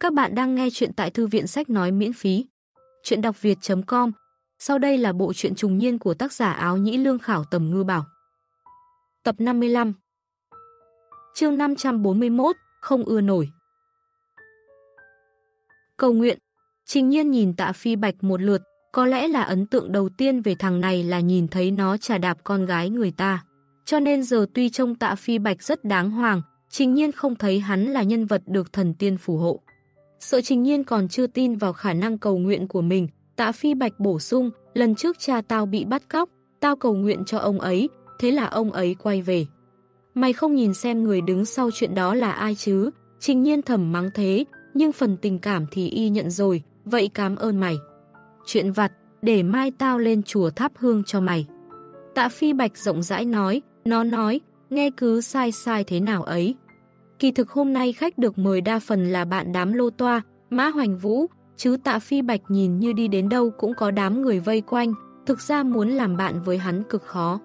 Các bạn đang nghe chuyện tại thư viện sách nói miễn phí. Chuyện đọc việt.com Sau đây là bộ truyện trùng niên của tác giả áo nhĩ lương khảo tầm ngư bảo. Tập 55 Chương 541 Không ưa nổi Cầu nguyện Trình nhiên nhìn tạ phi bạch một lượt, có lẽ là ấn tượng đầu tiên về thằng này là nhìn thấy nó trà đạp con gái người ta. Cho nên giờ tuy trông tạ phi bạch rất đáng hoàng, trình nhiên không thấy hắn là nhân vật được thần tiên phù hộ. Sợ trình nhiên còn chưa tin vào khả năng cầu nguyện của mình, tạ phi bạch bổ sung, lần trước cha tao bị bắt cóc, tao cầu nguyện cho ông ấy, thế là ông ấy quay về. Mày không nhìn xem người đứng sau chuyện đó là ai chứ, trình nhiên thầm mắng thế, nhưng phần tình cảm thì y nhận rồi, vậy cảm ơn mày. Chuyện vặt, để mai tao lên chùa thắp hương cho mày. Tạ phi bạch rộng rãi nói, nó nói, nghe cứ sai sai thế nào ấy. Kỳ thực hôm nay khách được mời đa phần là bạn đám lô toa, Mã Hoành Vũ, chứ tạ phi bạch nhìn như đi đến đâu cũng có đám người vây quanh, thực ra muốn làm bạn với hắn cực khó.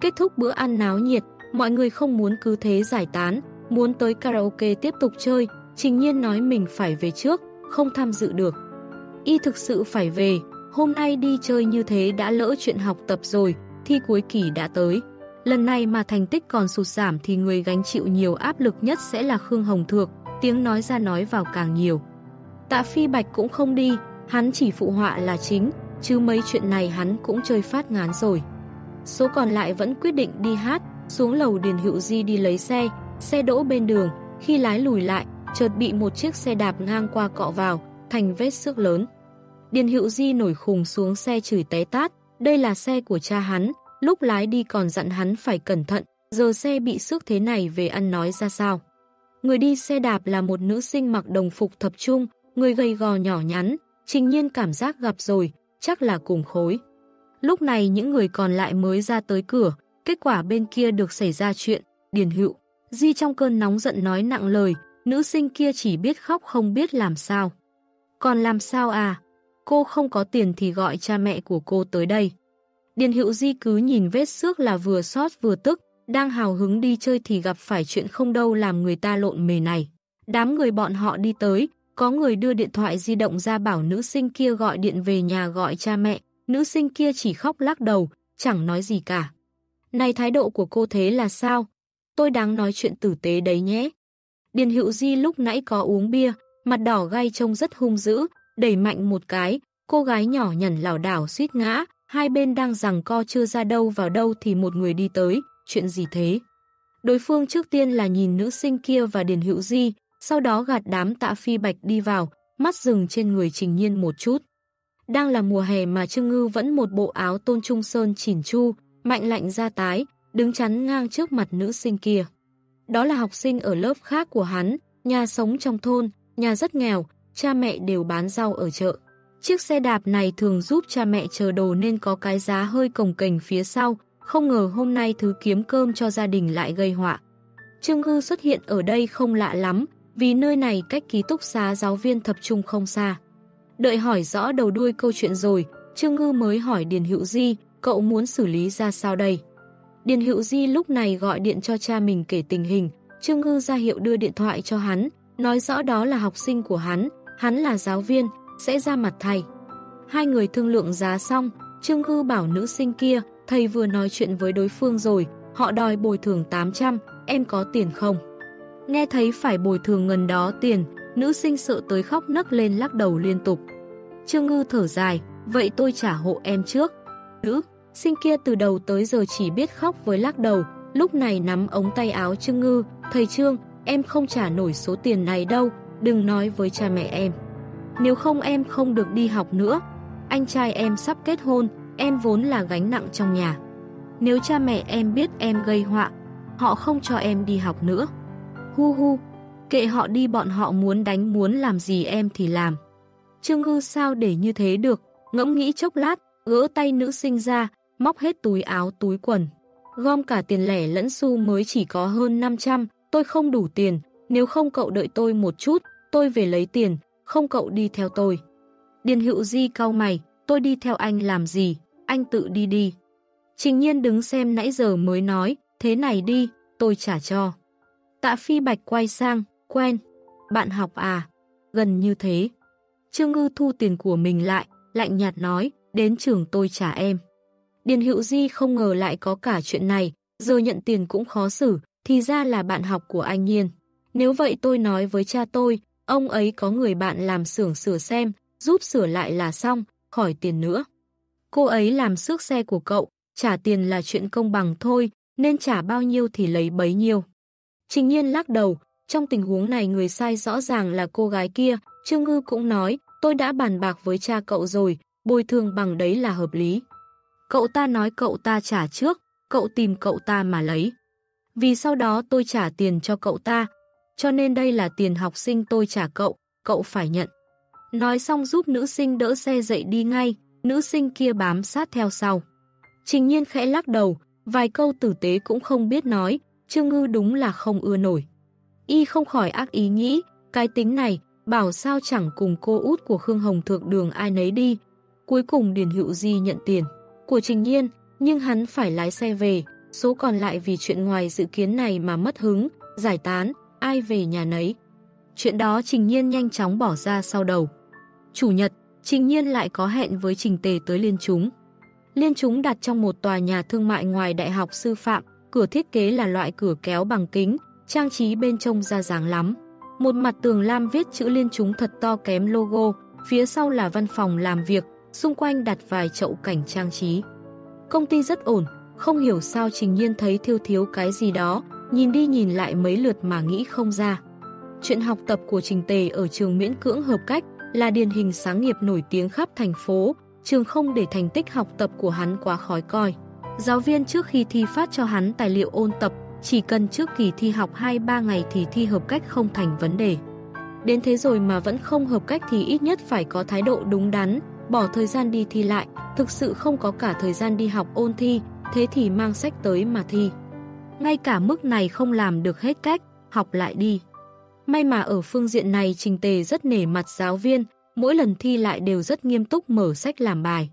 Kết thúc bữa ăn náo nhiệt, mọi người không muốn cứ thế giải tán, muốn tới karaoke tiếp tục chơi, trình nhiên nói mình phải về trước, không tham dự được. Y thực sự phải về, hôm nay đi chơi như thế đã lỡ chuyện học tập rồi, thi cuối kỳ đã tới. Lần này mà thành tích còn sụt giảm thì người gánh chịu nhiều áp lực nhất sẽ là Khương Hồng Thược, tiếng nói ra nói vào càng nhiều. Tạ Phi Bạch cũng không đi, hắn chỉ phụ họa là chính, chứ mấy chuyện này hắn cũng chơi phát ngán rồi. Số còn lại vẫn quyết định đi hát, xuống lầu Điền Hữu Di đi lấy xe, xe đỗ bên đường, khi lái lùi lại, chợt bị một chiếc xe đạp ngang qua cọ vào, thành vết xước lớn. Điền Hữu Di nổi khùng xuống xe chửi té tát, đây là xe của cha hắn, lúc lái đi còn dặn hắn phải cẩn thận, giờ xe bị xước thế này về ăn nói ra sao. Người đi xe đạp là một nữ sinh mặc đồng phục thập trung, người gầy gò nhỏ nhắn, trình nhiên cảm giác gặp rồi, chắc là cùng khối. Lúc này những người còn lại mới ra tới cửa, kết quả bên kia được xảy ra chuyện, điền hữu. Di trong cơn nóng giận nói nặng lời, nữ sinh kia chỉ biết khóc không biết làm sao. Còn làm sao à? Cô không có tiền thì gọi cha mẹ của cô tới đây. Điền Hữu Di cứ nhìn vết xước là vừa xót vừa tức, đang hào hứng đi chơi thì gặp phải chuyện không đâu làm người ta lộn mề này. Đám người bọn họ đi tới, có người đưa điện thoại di động ra bảo nữ sinh kia gọi điện về nhà gọi cha mẹ, nữ sinh kia chỉ khóc lắc đầu, chẳng nói gì cả. Này thái độ của cô thế là sao? Tôi đang nói chuyện tử tế đấy nhé. Điền Hữu Di lúc nãy có uống bia, mặt đỏ gai trông rất hung dữ, đẩy mạnh một cái, cô gái nhỏ nhẩn lảo đảo suýt ngã, hai bên đang rằng co chưa ra đâu vào đâu thì một người đi tới, chuyện gì thế? Đối phương trước tiên là nhìn nữ sinh kia và Điền Hữu Di, sau đó gạt đám tạ phi bạch đi vào, mắt dừng trên người Trình Nhiên một chút. Đang là mùa hè mà Trương Ngư vẫn một bộ áo tôn trung sơn chỉn chu, mạnh lạnh ra tái, đứng chắn ngang trước mặt nữ sinh kia. Đó là học sinh ở lớp khác của hắn, nhà sống trong thôn, nhà rất nghèo, cha mẹ đều bán rau ở chợ. Chiếc xe đạp này thường giúp cha mẹ chờ đồ nên có cái giá hơi cồng kềnh phía sau, không ngờ hôm nay thứ kiếm cơm cho gia đình lại gây họa. Trương Hư xuất hiện ở đây không lạ lắm, vì nơi này cách ký túc xá giáo viên tập trung không xa. Đợi hỏi rõ đầu đuôi câu chuyện rồi, Trương Ngư mới hỏi Điền Hữu Di, cậu muốn xử lý ra sao đây? Điền Hữu Di lúc này gọi điện cho cha mình kể tình hình, Trương Ngư ra hiệu đưa điện thoại cho hắn, nói rõ đó là học sinh của hắn, hắn là giáo viên, sẽ ra mặt thầy. Hai người thương lượng giá xong, Trương Ngư bảo nữ sinh kia, thầy vừa nói chuyện với đối phương rồi, họ đòi bồi thường 800, em có tiền không? Nghe thấy phải bồi thường ngần đó tiền, nữ sinh sợ tới khóc nấc lên lắc đầu liên tục. Trương Ngư thở dài, vậy tôi trả hộ em trước. Nữ, sinh kia từ đầu tới giờ chỉ biết khóc với lắc đầu, lúc này nắm ống tay áo Trương Ngư, thầy Trương, em không trả nổi số tiền này đâu, đừng nói với cha mẹ em. Nếu không em không được đi học nữa, anh trai em sắp kết hôn, em vốn là gánh nặng trong nhà. Nếu cha mẹ em biết em gây họa, họ không cho em đi học nữa. Hu hu, kệ họ đi bọn họ muốn đánh muốn làm gì em thì làm. Trương Ngư sao để như thế được, ngẫm nghĩ chốc lát, gỡ tay nữ sinh ra, móc hết túi áo túi quần. Gom cả tiền lẻ lẫn xu mới chỉ có hơn 500, tôi không đủ tiền, nếu không cậu đợi tôi một chút, tôi về lấy tiền, không cậu đi theo tôi. Điền hữu di cau mày, tôi đi theo anh làm gì, anh tự đi đi. Trình nhiên đứng xem nãy giờ mới nói, thế này đi, tôi trả cho. Tạ Phi Bạch quay sang, quen, bạn học à? gần như thế. Trương Ngư thu tiền của mình lại, lạnh nhạt nói, đến trường tôi trả em. Điền Hữu Di không ngờ lại có cả chuyện này, giờ nhận tiền cũng khó xử, thì ra là bạn học của anh Nhiên. Nếu vậy tôi nói với cha tôi, ông ấy có người bạn làm xưởng sửa xem, giúp sửa lại là xong, khỏi tiền nữa. Cô ấy làm xước xe của cậu, trả tiền là chuyện công bằng thôi, nên trả bao nhiêu thì lấy bấy nhiêu. Trình nhiên lắc đầu, trong tình huống này người sai rõ ràng là cô gái kia, Trương Ngư cũng nói, tôi đã bàn bạc với cha cậu rồi, bồi thường bằng đấy là hợp lý. Cậu ta nói cậu ta trả trước, cậu tìm cậu ta mà lấy. Vì sau đó tôi trả tiền cho cậu ta, cho nên đây là tiền học sinh tôi trả cậu, cậu phải nhận. Nói xong giúp nữ sinh đỡ xe dậy đi ngay, nữ sinh kia bám sát theo sau. Trình nhiên khẽ lắc đầu, vài câu tử tế cũng không biết nói, Trương Ngư đúng là không ưa nổi. Y không khỏi ác ý nghĩ, cái tính này, bảo sao chẳng cùng cô út của Khương Hồng thượng đường ai nấy đi. Cuối cùng Điền Hữu Di nhận tiền của Trình Nhiên, nhưng hắn phải lái xe về, số còn lại vì chuyện ngoài dự kiến này mà mất hứng, giải tán, ai về nhà nấy. Chuyện đó Trình Nhiên nhanh chóng bỏ ra sau đầu. Chủ nhật, Trình Nhiên lại có hẹn với Trình Tề tới Liên Chúng. Liên Chúng đặt trong một tòa nhà thương mại ngoài Đại học Sư Phạm, cửa thiết kế là loại cửa kéo bằng kính, trang trí bên trong ra dáng lắm. Một mặt tường lam viết chữ Liên Chúng thật to kém logo, phía sau là văn phòng làm việc, xung quanh đặt vài chậu cảnh trang trí. Công ty rất ổn, không hiểu sao Trình Nhiên thấy thiếu thiếu cái gì đó, nhìn đi nhìn lại mấy lượt mà nghĩ không ra. Chuyện học tập của Trình Tề ở trường miễn cưỡng hợp cách là điển hình sáng nghiệp nổi tiếng khắp thành phố, trường không để thành tích học tập của hắn quá khói coi. Giáo viên trước khi thi phát cho hắn tài liệu ôn tập, chỉ cần trước kỳ thi học 2-3 ngày thì thi hợp cách không thành vấn đề. Đến thế rồi mà vẫn không hợp cách thì ít nhất phải có thái độ đúng đắn, bỏ thời gian đi thi lại, thực sự không có cả thời gian đi học ôn thi, thế thì mang sách tới mà thi. Ngay cả mức này không làm được hết cách, học lại đi. May mà ở phương diện này Trình Tề rất nể mặt giáo viên, mỗi lần thi lại đều rất nghiêm túc mở sách làm bài.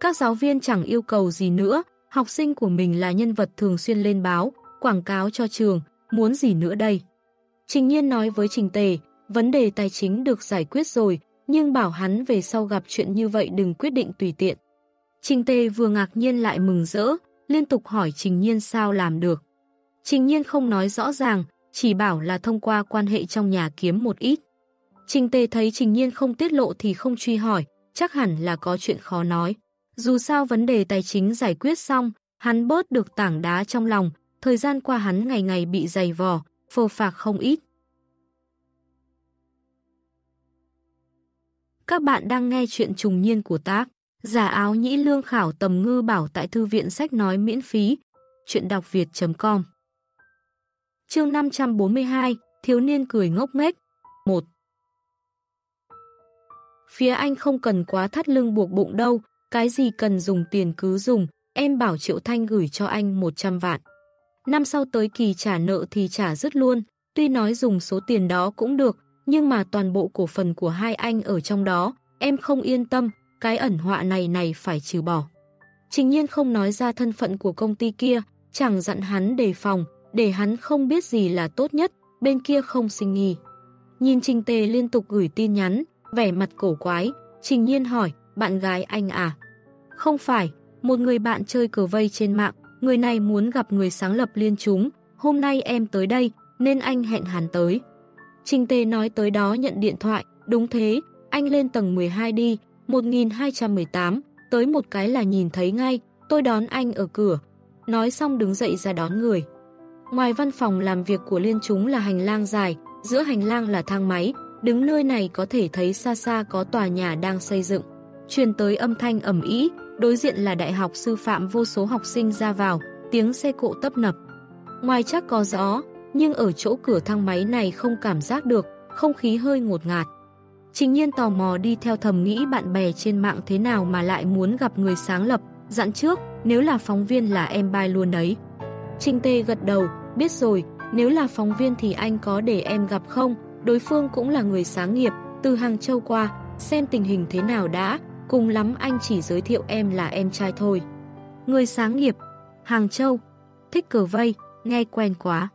Các giáo viên chẳng yêu cầu gì nữa, học sinh của mình là nhân vật thường xuyên lên báo, quảng cáo cho trường, muốn gì nữa đây. Trình Nhiên nói với Trình Tề, vấn đề tài chính được giải quyết rồi, nhưng bảo hắn về sau gặp chuyện như vậy đừng quyết định tùy tiện. Trình Tề vừa ngạc nhiên lại mừng rỡ, liên tục hỏi Trình Nhiên sao làm được. Trình Nhiên không nói rõ ràng, chỉ bảo là thông qua quan hệ trong nhà kiếm một ít. Trình Tề thấy Trình Nhiên không tiết lộ thì không truy hỏi, chắc hẳn là có chuyện khó nói. Dù sao vấn đề tài chính giải quyết xong, hắn bớt được tảng đá trong lòng, thời gian qua hắn ngày ngày bị dày vò, phô phạc không ít. Các bạn đang nghe chuyện trùng niên của tác. Giả áo nhĩ lương khảo tầm ngư bảo tại thư viện sách nói miễn phí. Chuyện đọc việt.com Chương 542 Thiếu niên cười ngốc nghếch 1 Phía anh không cần quá thắt lưng buộc bụng đâu, cái gì cần dùng tiền cứ dùng, em bảo Triệu Thanh gửi cho anh 100 vạn. Năm sau tới kỳ trả nợ thì trả dứt luôn, tuy nói dùng số tiền đó cũng được, nhưng mà toàn bộ cổ phần của hai anh ở trong đó, em không yên tâm, cái ẩn họa này này phải trừ bỏ. Trình nhiên không nói ra thân phận của công ty kia, chẳng dặn hắn đề phòng, để hắn không biết gì là tốt nhất, bên kia không sinh nghi. Nhìn Trình Tề liên tục gửi tin nhắn, vẻ mặt cổ quái, Trình Nhiên hỏi, bạn gái anh à? Không phải, một người bạn chơi cờ vây trên mạng, người này muốn gặp người sáng lập liên chúng, hôm nay em tới đây, nên anh hẹn hắn tới. Trình Tề nói tới đó nhận điện thoại, đúng thế, anh lên tầng 12 đi, 1218, tới một cái là nhìn thấy ngay, tôi đón anh ở cửa. Nói xong đứng dậy ra đón người. Ngoài văn phòng làm việc của liên chúng là hành lang dài, giữa hành lang là thang máy, đứng nơi này có thể thấy xa xa có tòa nhà đang xây dựng. Truyền tới âm thanh ẩm ý, đối diện là đại học sư phạm vô số học sinh ra vào, tiếng xe cộ tấp nập. Ngoài chắc có gió, nhưng ở chỗ cửa thang máy này không cảm giác được, không khí hơi ngột ngạt. Trình nhiên tò mò đi theo thầm nghĩ bạn bè trên mạng thế nào mà lại muốn gặp người sáng lập, dặn trước, nếu là phóng viên là em bai luôn đấy. Trình tê gật đầu, biết rồi, nếu là phóng viên thì anh có để em gặp không? Đối phương cũng là người sáng nghiệp, từ Hàng Châu qua, xem tình hình thế nào đã, cùng lắm anh chỉ giới thiệu em là em trai thôi. Người sáng nghiệp, Hàng Châu, thích cờ vây, nghe quen quá.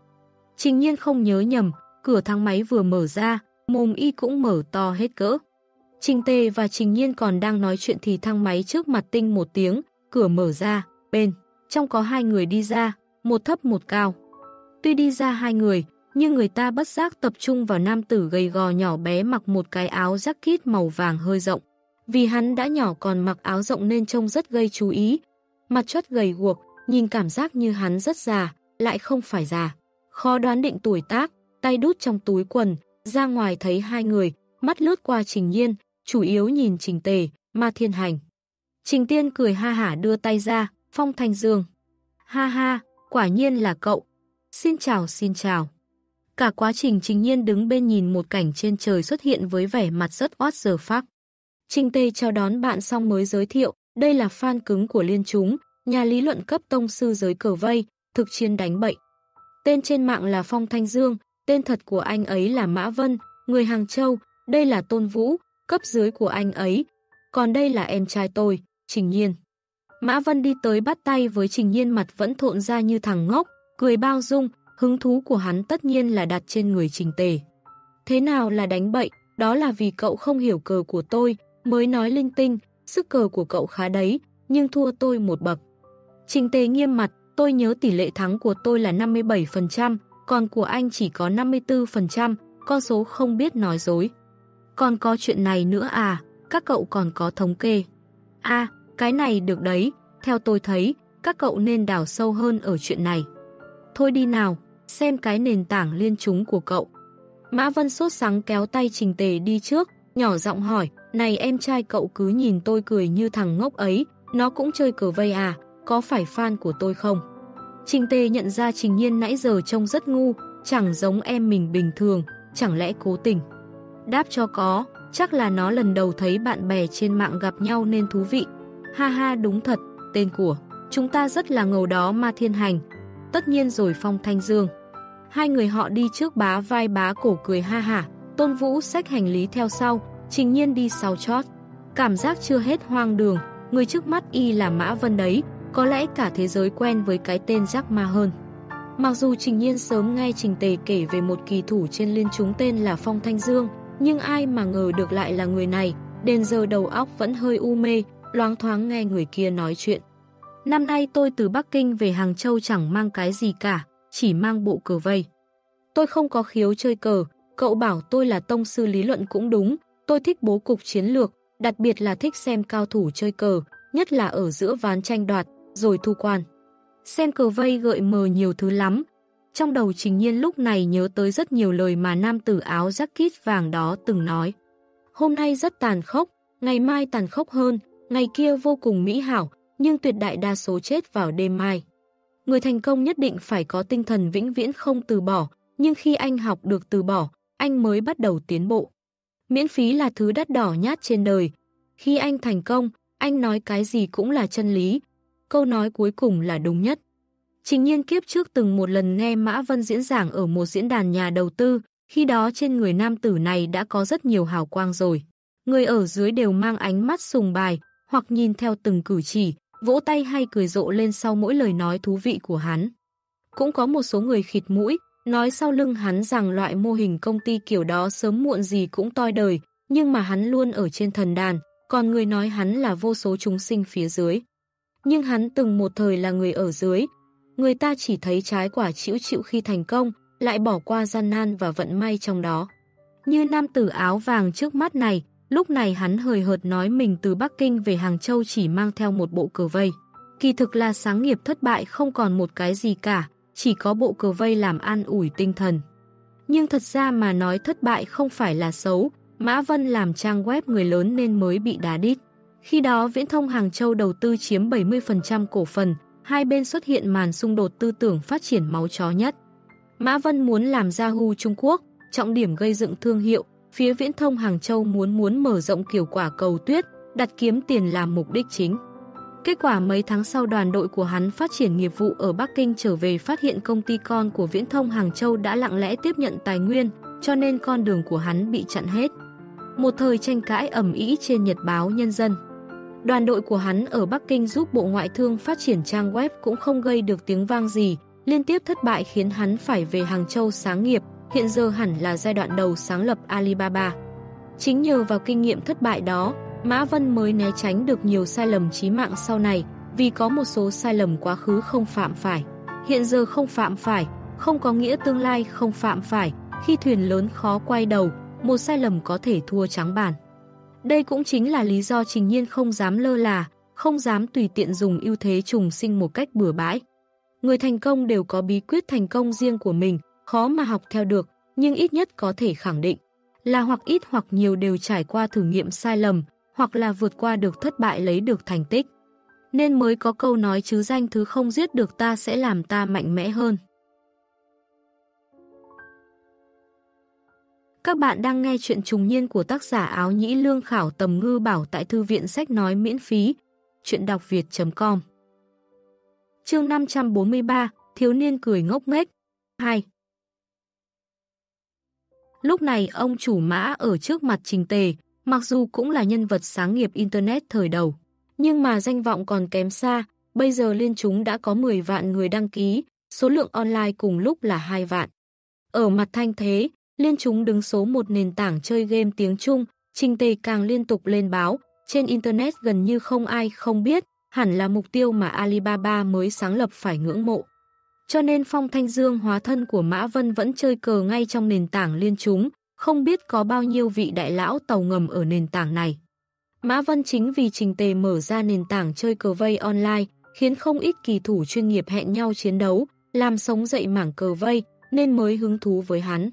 Trình nhiên không nhớ nhầm, cửa thang máy vừa mở ra, mồm y cũng mở to hết cỡ. Trình Tề và Trình Nhiên còn đang nói chuyện thì thang máy trước mặt tinh một tiếng, cửa mở ra, bên, trong có hai người đi ra, một thấp một cao. Tuy đi ra hai người, nhưng người ta bất giác tập trung vào nam tử gầy gò nhỏ bé mặc một cái áo jacket màu vàng hơi rộng. Vì hắn đã nhỏ còn mặc áo rộng nên trông rất gây chú ý. Mặt chất gầy guộc, nhìn cảm giác như hắn rất già, lại không phải già. Khó đoán định tuổi tác, tay đút trong túi quần, ra ngoài thấy hai người, mắt lướt qua Trình Nhiên, chủ yếu nhìn Trình Tề, Ma Thiên Hành. Trình Tiên cười ha hả đưa tay ra, Phong Thanh Dương. Ha ha, quả nhiên là cậu. Xin chào xin chào. Cả quá trình Trình Nhiên đứng bên nhìn một cảnh trên trời xuất hiện với vẻ mặt rất oát giờ phác. Trình tây chào đón bạn xong mới giới thiệu, đây là fan cứng của Liên chúng, nhà lý luận cấp tông sư giới cờ vây, thực chiến đánh bậy. Tên trên mạng là Phong Thanh Dương, tên thật của anh ấy là Mã Vân, người Hàng Châu, đây là Tôn Vũ, cấp dưới của anh ấy, còn đây là em trai tôi, Trình Nhiên. Mã Vân đi tới bắt tay với Trình Nhiên mặt vẫn thộn ra như thằng ngốc, cười bao dung, hứng thú của hắn tất nhiên là đặt trên người Trình Tề. Thế nào là đánh bậy, đó là vì cậu không hiểu cờ của tôi, mới nói linh tinh, sức cờ của cậu khá đấy, nhưng thua tôi một bậc. Trình Tề nghiêm mặt, tôi nhớ tỷ lệ thắng của tôi là 57%, còn của anh chỉ có 54%, con số không biết nói dối. Còn có chuyện này nữa à, các cậu còn có thống kê. À, cái này được đấy, theo tôi thấy, các cậu nên đào sâu hơn ở chuyện này. Thôi đi nào, xem cái nền tảng liên chúng của cậu. Mã Vân sốt sắng kéo tay Trình Tề đi trước, nhỏ giọng hỏi, này em trai cậu cứ nhìn tôi cười như thằng ngốc ấy, nó cũng chơi cờ vây à, có phải fan của tôi không? Trình Tề nhận ra Trình Nhiên nãy giờ trông rất ngu, chẳng giống em mình bình thường, chẳng lẽ cố tình. Đáp cho có, chắc là nó lần đầu thấy bạn bè trên mạng gặp nhau nên thú vị. Ha ha đúng thật, tên của chúng ta rất là ngầu đó ma thiên hành. Tất nhiên rồi Phong Thanh Dương. Hai người họ đi trước bá vai bá cổ cười ha hả, Tôn Vũ xách hành lý theo sau, Trình Nhiên đi sau chót. Cảm giác chưa hết hoang đường, người trước mắt y là Mã Vân đấy, có lẽ cả thế giới quen với cái tên Jack Ma hơn. Mặc dù Trình Nhiên sớm nghe Trình Tề kể về một kỳ thủ trên liên chúng tên là Phong Thanh Dương, nhưng ai mà ngờ được lại là người này, đến giờ đầu óc vẫn hơi u mê, loáng thoáng nghe người kia nói chuyện. Năm nay tôi từ Bắc Kinh về Hàng Châu chẳng mang cái gì cả, chỉ mang bộ cờ vây. Tôi không có khiếu chơi cờ, cậu bảo tôi là tông sư lý luận cũng đúng, tôi thích bố cục chiến lược, đặc biệt là thích xem cao thủ chơi cờ, nhất là ở giữa ván tranh đoạt, rồi thu quan. Xem cờ vây gợi mờ nhiều thứ lắm. Trong đầu Trình Nhiên lúc này nhớ tới rất nhiều lời mà nam tử áo jacket vàng đó từng nói. Hôm nay rất tàn khốc, ngày mai tàn khốc hơn, ngày kia vô cùng mỹ hảo, nhưng tuyệt đại đa số chết vào đêm mai. Người thành công nhất định phải có tinh thần vĩnh viễn không từ bỏ, nhưng khi anh học được từ bỏ, anh mới bắt đầu tiến bộ. Miễn phí là thứ đắt đỏ nhát trên đời. Khi anh thành công, anh nói cái gì cũng là chân lý, câu nói cuối cùng là đúng nhất. Trình nhiên kiếp trước từng một lần nghe Mã Vân diễn giảng ở một diễn đàn nhà đầu tư, khi đó trên người nam tử này đã có rất nhiều hào quang rồi. Người ở dưới đều mang ánh mắt sùng bài, hoặc nhìn theo từng cử chỉ, vỗ tay hay cười rộ lên sau mỗi lời nói thú vị của hắn. Cũng có một số người khịt mũi, nói sau lưng hắn rằng loại mô hình công ty kiểu đó sớm muộn gì cũng toi đời, nhưng mà hắn luôn ở trên thần đàn, còn người nói hắn là vô số chúng sinh phía dưới nhưng hắn từng một thời là người ở dưới. Người ta chỉ thấy trái quả chịu chịu khi thành công, lại bỏ qua gian nan và vận may trong đó. Như nam tử áo vàng trước mắt này, lúc này hắn hời hợt nói mình từ Bắc Kinh về Hàng Châu chỉ mang theo một bộ cờ vây. Kỳ thực là sáng nghiệp thất bại không còn một cái gì cả, chỉ có bộ cờ vây làm an ủi tinh thần. Nhưng thật ra mà nói thất bại không phải là xấu, Mã Vân làm trang web người lớn nên mới bị đá đít. Khi đó Viễn thông Hàng Châu đầu tư chiếm 70% cổ phần, hai bên xuất hiện màn xung đột tư tưởng phát triển máu chó nhất. Mã Vân muốn làm Yahoo Trung Quốc, trọng điểm gây dựng thương hiệu, phía Viễn thông Hàng Châu muốn muốn mở rộng kiểu quả cầu tuyết, đặt kiếm tiền làm mục đích chính. Kết quả mấy tháng sau đoàn đội của hắn phát triển nghiệp vụ ở Bắc Kinh trở về phát hiện công ty con của Viễn thông Hàng Châu đã lặng lẽ tiếp nhận tài nguyên, cho nên con đường của hắn bị chặn hết. Một thời tranh cãi ẩm ý trên nhật báo Nhân dân. Đoàn đội của hắn ở Bắc Kinh giúp Bộ Ngoại thương phát triển trang web cũng không gây được tiếng vang gì, liên tiếp thất bại khiến hắn phải về Hàng Châu sáng nghiệp, hiện giờ hẳn là giai đoạn đầu sáng lập Alibaba. Chính nhờ vào kinh nghiệm thất bại đó, Mã Vân mới né tránh được nhiều sai lầm chí mạng sau này, vì có một số sai lầm quá khứ không phạm phải. Hiện giờ không phạm phải, không có nghĩa tương lai không phạm phải, khi thuyền lớn khó quay đầu, một sai lầm có thể thua trắng bàn. Đây cũng chính là lý do Trình Nhiên không dám lơ là, không dám tùy tiện dùng ưu thế trùng sinh một cách bừa bãi. Người thành công đều có bí quyết thành công riêng của mình, khó mà học theo được, nhưng ít nhất có thể khẳng định là hoặc ít hoặc nhiều đều trải qua thử nghiệm sai lầm, hoặc là vượt qua được thất bại lấy được thành tích. Nên mới có câu nói chứ danh thứ không giết được ta sẽ làm ta mạnh mẽ hơn. Các bạn đang nghe chuyện trùng niên của tác giả áo nhĩ lương khảo tầm ngư bảo tại thư viện sách nói miễn phí. Chuyện đọc việt.com Chương 543 Thiếu niên cười ngốc nghếch 2 Lúc này ông chủ mã ở trước mặt Trình Tề, mặc dù cũng là nhân vật sáng nghiệp Internet thời đầu, nhưng mà danh vọng còn kém xa, bây giờ liên chúng đã có 10 vạn người đăng ký, số lượng online cùng lúc là 2 vạn. Ở mặt thanh thế, liên chúng đứng số một nền tảng chơi game tiếng Trung, Trình Tề càng liên tục lên báo, trên Internet gần như không ai không biết, hẳn là mục tiêu mà Alibaba mới sáng lập phải ngưỡng mộ. Cho nên Phong Thanh Dương hóa thân của Mã Vân vẫn chơi cờ ngay trong nền tảng liên chúng, không biết có bao nhiêu vị đại lão tàu ngầm ở nền tảng này. Mã Vân chính vì Trình Tề mở ra nền tảng chơi cờ vây online, khiến không ít kỳ thủ chuyên nghiệp hẹn nhau chiến đấu, làm sống dậy mảng cờ vây, nên mới hứng thú với hắn.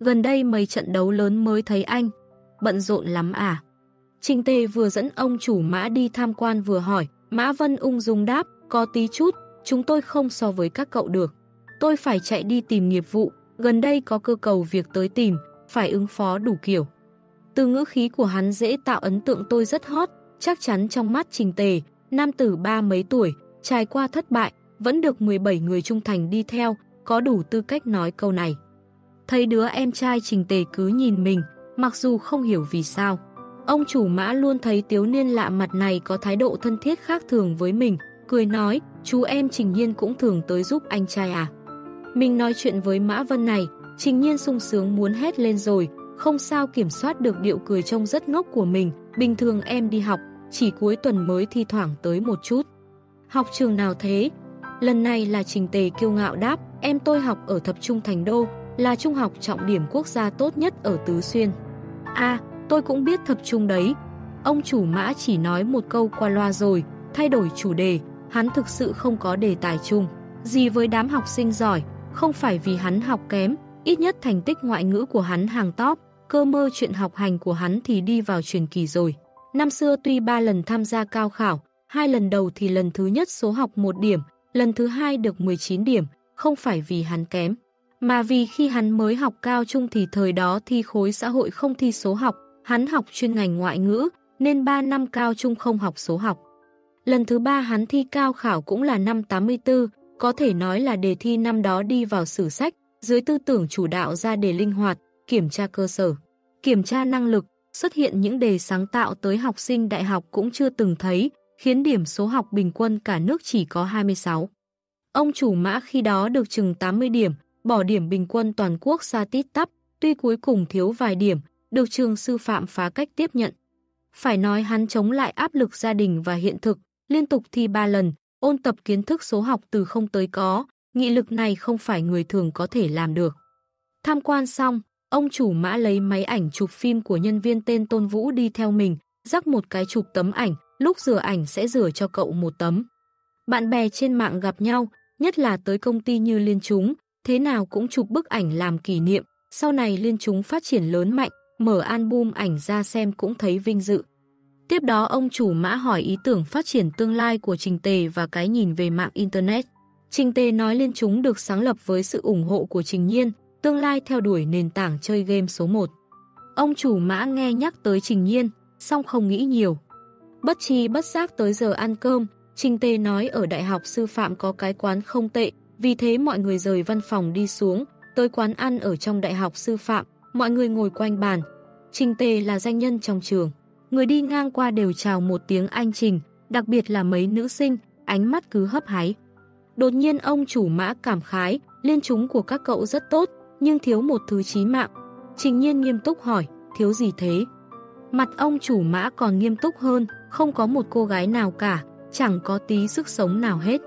Gần đây mấy trận đấu lớn mới thấy anh. Bận rộn lắm à? Trình Tề vừa dẫn ông chủ Mã đi tham quan vừa hỏi, Mã Vân ung dung đáp, có tí chút, chúng tôi không so với các cậu được. Tôi phải chạy đi tìm nghiệp vụ, gần đây có cơ cầu việc tới tìm, phải ứng phó đủ kiểu. Từ ngữ khí của hắn dễ tạo ấn tượng tôi rất hot, chắc chắn trong mắt trình tề, nam tử ba mấy tuổi, trải qua thất bại, vẫn được 17 người trung thành đi theo, có đủ tư cách nói câu này. Thấy đứa em trai trình tề cứ nhìn mình, mặc dù không hiểu vì sao. Ông chủ mã luôn thấy tiếu niên lạ mặt này có thái độ thân thiết khác thường với mình, cười nói, chú em Trình Nhiên cũng thường tới giúp anh trai à. Mình nói chuyện với Mã Vân này, Trình Nhiên sung sướng muốn hét lên rồi, không sao kiểm soát được điệu cười trông rất ngốc của mình, bình thường em đi học, chỉ cuối tuần mới thi thoảng tới một chút. Học trường nào thế? Lần này là Trình Tề kiêu ngạo đáp, em tôi học ở Thập Trung Thành Đô, là trung học trọng điểm quốc gia tốt nhất ở Tứ Xuyên. À, tôi cũng biết Thập Trung đấy. Ông chủ mã chỉ nói một câu qua loa rồi, thay đổi chủ đề, hắn thực sự không có đề tài chung. Gì với đám học sinh giỏi, không phải vì hắn học kém, ít nhất thành tích ngoại ngữ của hắn hàng top, cơ mơ chuyện học hành của hắn thì đi vào truyền kỳ rồi. Năm xưa tuy ba lần tham gia cao khảo, hai lần đầu thì lần thứ nhất số học 1 điểm, lần thứ hai được 19 điểm, không phải vì hắn kém, mà vì khi hắn mới học cao trung thì thời đó thi khối xã hội không thi số học, hắn học chuyên ngành ngoại ngữ, nên 3 năm cao trung không học số học. Lần thứ ba hắn thi cao khảo cũng là năm 84, có thể nói là đề thi năm đó đi vào sử sách, dưới tư tưởng chủ đạo ra đề linh hoạt, kiểm tra cơ sở, kiểm tra năng lực, xuất hiện những đề sáng tạo tới học sinh đại học cũng chưa từng thấy, khiến điểm số học bình quân cả nước chỉ có 26. Ông chủ mã khi đó được chừng 80 điểm, bỏ điểm bình quân toàn quốc xa tít tắp, tuy cuối cùng thiếu vài điểm, được trường sư phạm phá cách tiếp nhận. Phải nói hắn chống lại áp lực gia đình và hiện thực, liên tục thi 3 lần, ôn tập kiến thức số học từ không tới có, nghị lực này không phải người thường có thể làm được. Tham quan xong, ông chủ mã lấy máy ảnh chụp phim của nhân viên tên Tôn Vũ đi theo mình, rắc một cái chụp tấm ảnh, lúc rửa ảnh sẽ rửa cho cậu một tấm. Bạn bè trên mạng gặp nhau, nhất là tới công ty như Liên Chúng, thế nào cũng chụp bức ảnh làm kỷ niệm, sau này Liên Chúng phát triển lớn mạnh, mở album ảnh ra xem cũng thấy vinh dự. Tiếp đó ông chủ mã hỏi ý tưởng phát triển tương lai của Trình Tề và cái nhìn về mạng Internet. Trình Tề nói liên chúng được sáng lập với sự ủng hộ của Trình Nhiên, tương lai theo đuổi nền tảng chơi game số 1. Ông chủ mã nghe nhắc tới Trình Nhiên, song không nghĩ nhiều. Bất chi bất giác tới giờ ăn cơm, Trình Tề nói ở Đại học Sư Phạm có cái quán không tệ, vì thế mọi người rời văn phòng đi xuống, tới quán ăn ở trong Đại học Sư Phạm, mọi người ngồi quanh bàn. Trình Tề là danh nhân trong trường. Người đi ngang qua đều chào một tiếng anh Trình, đặc biệt là mấy nữ sinh, ánh mắt cứ hấp háy. Đột nhiên ông chủ mã cảm khái, liên chúng của các cậu rất tốt, nhưng thiếu một thứ chí mạng. Trình nhiên nghiêm túc hỏi, thiếu gì thế? Mặt ông chủ mã còn nghiêm túc hơn, không có một cô gái nào cả, chẳng có tí sức sống nào hết.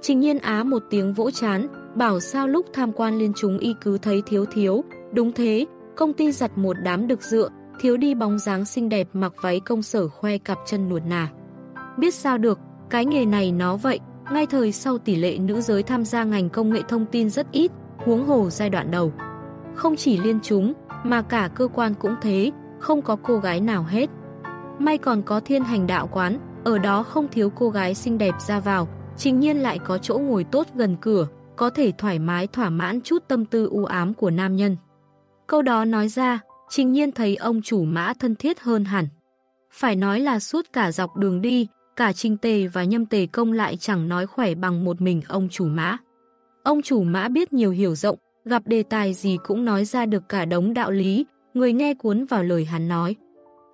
Trình nhiên á một tiếng vỗ chán, bảo sao lúc tham quan liên chúng y cứ thấy thiếu thiếu. Đúng thế, công ty giặt một đám được dựa, thiếu đi bóng dáng xinh đẹp mặc váy công sở khoe cặp chân nuột nà. Biết sao được, cái nghề này nó vậy, ngay thời sau tỷ lệ nữ giới tham gia ngành công nghệ thông tin rất ít, huống hồ giai đoạn đầu. Không chỉ liên chúng, mà cả cơ quan cũng thế, không có cô gái nào hết. May còn có thiên hành đạo quán, ở đó không thiếu cô gái xinh đẹp ra vào, trình nhiên lại có chỗ ngồi tốt gần cửa, có thể thoải mái thỏa mãn chút tâm tư u ám của nam nhân. Câu đó nói ra, trình nhiên thấy ông chủ mã thân thiết hơn hẳn. Phải nói là suốt cả dọc đường đi, cả trình tề và nhâm tề công lại chẳng nói khỏe bằng một mình ông chủ mã. Ông chủ mã biết nhiều hiểu rộng, gặp đề tài gì cũng nói ra được cả đống đạo lý, người nghe cuốn vào lời hắn nói.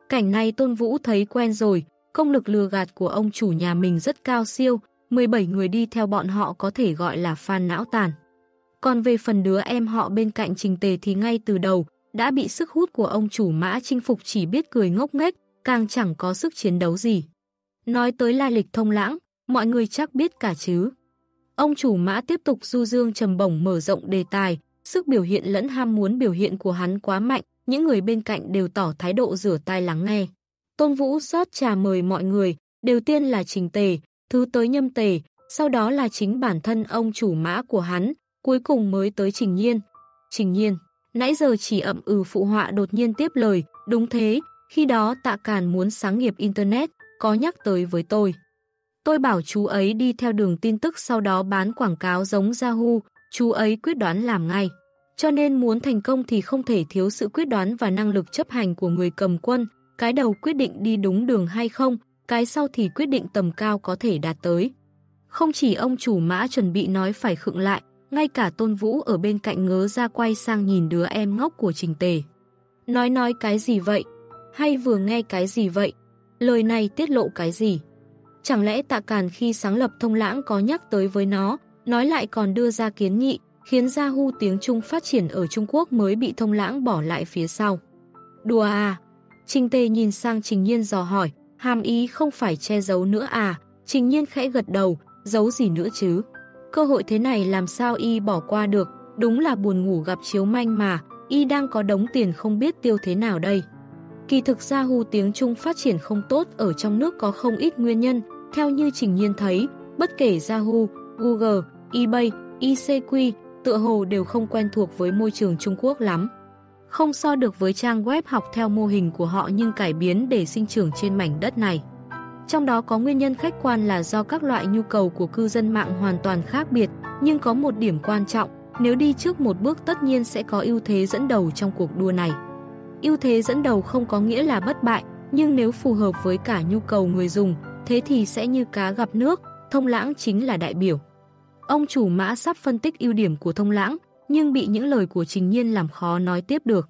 Cảnh này Tôn Vũ thấy quen rồi, công lực lừa gạt của ông chủ nhà mình rất cao siêu, 17 người đi theo bọn họ có thể gọi là fan não tàn. Còn về phần đứa em họ bên cạnh trình tề thì ngay từ đầu, đã bị sức hút của ông chủ mã chinh phục chỉ biết cười ngốc nghếch, càng chẳng có sức chiến đấu gì. Nói tới lai lịch thông lãng, mọi người chắc biết cả chứ. Ông chủ mã tiếp tục du dương trầm bổng mở rộng đề tài, sức biểu hiện lẫn ham muốn biểu hiện của hắn quá mạnh, những người bên cạnh đều tỏ thái độ rửa tai lắng nghe. Tôn Vũ rót trà mời mọi người, đầu tiên là trình tề, thứ tới nhâm tề, sau đó là chính bản thân ông chủ mã của hắn, cuối cùng mới tới trình nhiên. Trình nhiên, nãy giờ chỉ ậm ừ phụ họa đột nhiên tiếp lời, đúng thế, khi đó tạ càn muốn sáng nghiệp Internet, có nhắc tới với tôi. Tôi bảo chú ấy đi theo đường tin tức sau đó bán quảng cáo giống Yahoo, chú ấy quyết đoán làm ngay. Cho nên muốn thành công thì không thể thiếu sự quyết đoán và năng lực chấp hành của người cầm quân, cái đầu quyết định đi đúng đường hay không, cái sau thì quyết định tầm cao có thể đạt tới. Không chỉ ông chủ mã chuẩn bị nói phải khựng lại, ngay cả Tôn Vũ ở bên cạnh ngớ ra quay sang nhìn đứa em ngốc của Trình Tề. Nói nói cái gì vậy? Hay vừa nghe cái gì vậy? Lời này tiết lộ cái gì? Chẳng lẽ tạ càn khi sáng lập thông lãng có nhắc tới với nó, nói lại còn đưa ra kiến nghị, khiến Yahoo tiếng Trung phát triển ở Trung Quốc mới bị thông lãng bỏ lại phía sau. Đùa à? Trình Tề nhìn sang Trình Nhiên dò hỏi, hàm ý không phải che giấu nữa à? Trình Nhiên khẽ gật đầu, giấu gì nữa chứ? Cơ hội thế này làm sao y bỏ qua được, đúng là buồn ngủ gặp chiếu manh mà, y đang có đống tiền không biết tiêu thế nào đây. Kỳ thực ra hu tiếng Trung phát triển không tốt ở trong nước có không ít nguyên nhân, theo như Trình Nhiên thấy, bất kể Yahoo, Google, eBay, ICQ, tựa hồ đều không quen thuộc với môi trường Trung Quốc lắm. Không so được với trang web học theo mô hình của họ nhưng cải biến để sinh trưởng trên mảnh đất này. Trong đó có nguyên nhân khách quan là do các loại nhu cầu của cư dân mạng hoàn toàn khác biệt, nhưng có một điểm quan trọng, nếu đi trước một bước tất nhiên sẽ có ưu thế dẫn đầu trong cuộc đua này. ưu thế dẫn đầu không có nghĩa là bất bại, nhưng nếu phù hợp với cả nhu cầu người dùng, thế thì sẽ như cá gặp nước, thông lãng chính là đại biểu. Ông chủ mã sắp phân tích ưu điểm của thông lãng, nhưng bị những lời của Trình Nhiên làm khó nói tiếp được.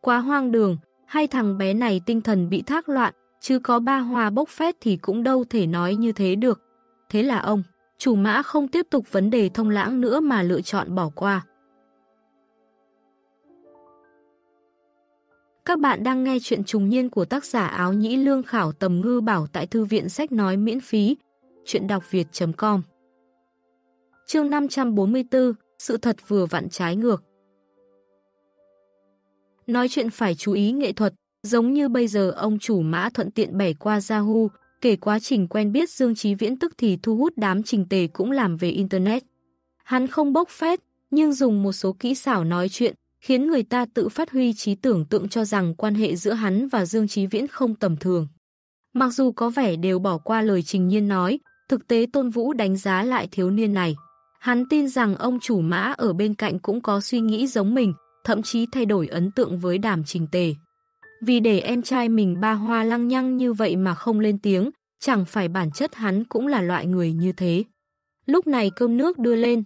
Quá hoang đường, hai thằng bé này tinh thần bị thác loạn, chứ có ba hoa bốc phét thì cũng đâu thể nói như thế được. Thế là ông, chủ mã không tiếp tục vấn đề thông lãng nữa mà lựa chọn bỏ qua. Các bạn đang nghe chuyện trùng niên của tác giả áo nhĩ lương khảo tầm ngư bảo tại thư viện sách nói miễn phí. Chuyện đọc việt.com Chương 544 Sự thật vừa vặn trái ngược Nói chuyện phải chú ý nghệ thuật, giống như bây giờ ông chủ mã thuận tiện bẻ qua Yahoo, kể quá trình quen biết Dương chí Viễn tức thì thu hút đám trình tề cũng làm về Internet. Hắn không bốc phét, nhưng dùng một số kỹ xảo nói chuyện, khiến người ta tự phát huy trí tưởng tượng cho rằng quan hệ giữa hắn và Dương chí Viễn không tầm thường. Mặc dù có vẻ đều bỏ qua lời Trình Nhiên nói, thực tế Tôn Vũ đánh giá lại thiếu niên này. Hắn tin rằng ông chủ mã ở bên cạnh cũng có suy nghĩ giống mình, thậm chí thay đổi ấn tượng với đàm trình tề. Vì để em trai mình ba hoa lăng nhăng như vậy mà không lên tiếng, chẳng phải bản chất hắn cũng là loại người như thế. Lúc này cơm nước đưa lên,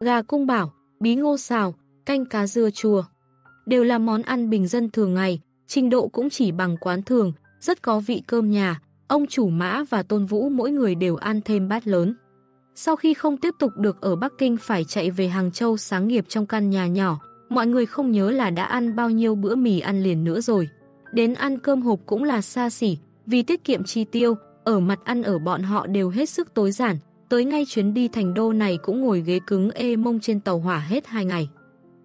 gà cung bảo, bí ngô xào, canh cá dưa chua. Đều là món ăn bình dân thường ngày, trình độ cũng chỉ bằng quán thường, rất có vị cơm nhà, ông chủ mã và tôn vũ mỗi người đều ăn thêm bát lớn. Sau khi không tiếp tục được ở Bắc Kinh phải chạy về Hàng Châu sáng nghiệp trong căn nhà nhỏ, mọi người không nhớ là đã ăn bao nhiêu bữa mì ăn liền nữa rồi. Đến ăn cơm hộp cũng là xa xỉ, vì tiết kiệm chi tiêu, ở mặt ăn ở bọn họ đều hết sức tối giản, tới ngay chuyến đi thành đô này cũng ngồi ghế cứng ê mông trên tàu hỏa hết hai ngày.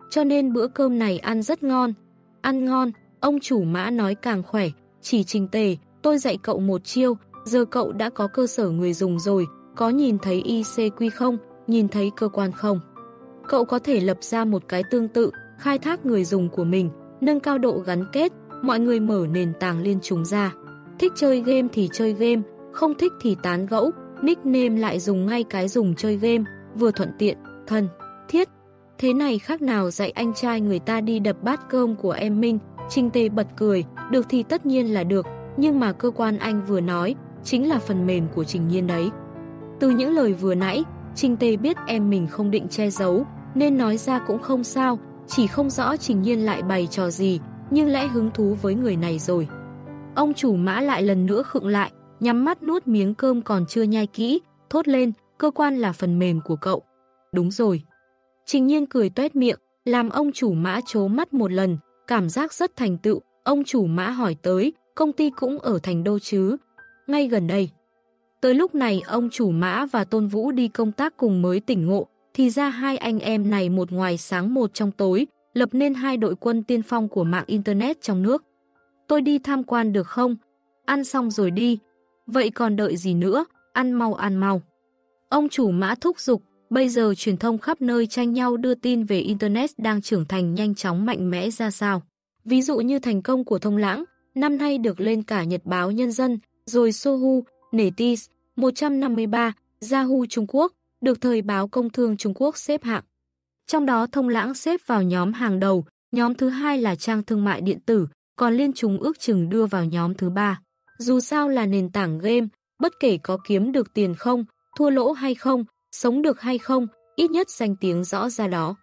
Cho nên bữa cơm này ăn rất ngon. Ăn ngon, ông chủ mã nói càng khỏe, chỉ trình tề, tôi dạy cậu một chiêu, giờ cậu đã có cơ sở người dùng rồi, có nhìn thấy ICQ không, nhìn thấy cơ quan không. Cậu có thể lập ra một cái tương tự, khai thác người dùng của mình, nâng cao độ gắn kết, mọi người mở nền tảng liên chúng ra. Thích chơi game thì chơi game, không thích thì tán gẫu, nickname lại dùng ngay cái dùng chơi game, vừa thuận tiện, thân, thiết. Thế này khác nào dạy anh trai người ta đi đập bát cơm của em Minh, Trinh Tê bật cười, được thì tất nhiên là được, nhưng mà cơ quan anh vừa nói, chính là phần mềm của Trình Nhiên đấy. Từ những lời vừa nãy, Trinh Tê biết em mình không định che giấu, nên nói ra cũng không sao, chỉ không rõ Trình Nhiên lại bày trò gì, nhưng lẽ hứng thú với người này rồi. Ông chủ mã lại lần nữa khựng lại, nhắm mắt nuốt miếng cơm còn chưa nhai kỹ, thốt lên, cơ quan là phần mềm của cậu. Đúng rồi. Trình nhiên cười tuét miệng, làm ông chủ mã chố mắt một lần, cảm giác rất thành tựu, ông chủ mã hỏi tới, công ty cũng ở thành đô chứ, ngay gần đây. Tới lúc này ông chủ mã và Tôn Vũ đi công tác cùng mới tỉnh ngộ, thì ra hai anh em này một ngoài sáng một trong tối, lập nên hai đội quân tiên phong của mạng Internet trong nước. Tôi đi tham quan được không? Ăn xong rồi đi. Vậy còn đợi gì nữa? Ăn mau ăn mau. Ông chủ mã thúc giục, bây giờ truyền thông khắp nơi tranh nhau đưa tin về Internet đang trưởng thành nhanh chóng mạnh mẽ ra sao. Ví dụ như thành công của thông lãng, năm nay được lên cả Nhật báo Nhân dân, rồi Sohu, Netis, 153, Yahoo Trung Quốc, được thời báo công thương Trung Quốc xếp hạng. Trong đó thông lãng xếp vào nhóm hàng đầu, nhóm thứ hai là trang thương mại điện tử, còn liên chúng ước chừng đưa vào nhóm thứ ba. Dù sao là nền tảng game, bất kể có kiếm được tiền không, thua lỗ hay không, sống được hay không, ít nhất danh tiếng rõ ra đó.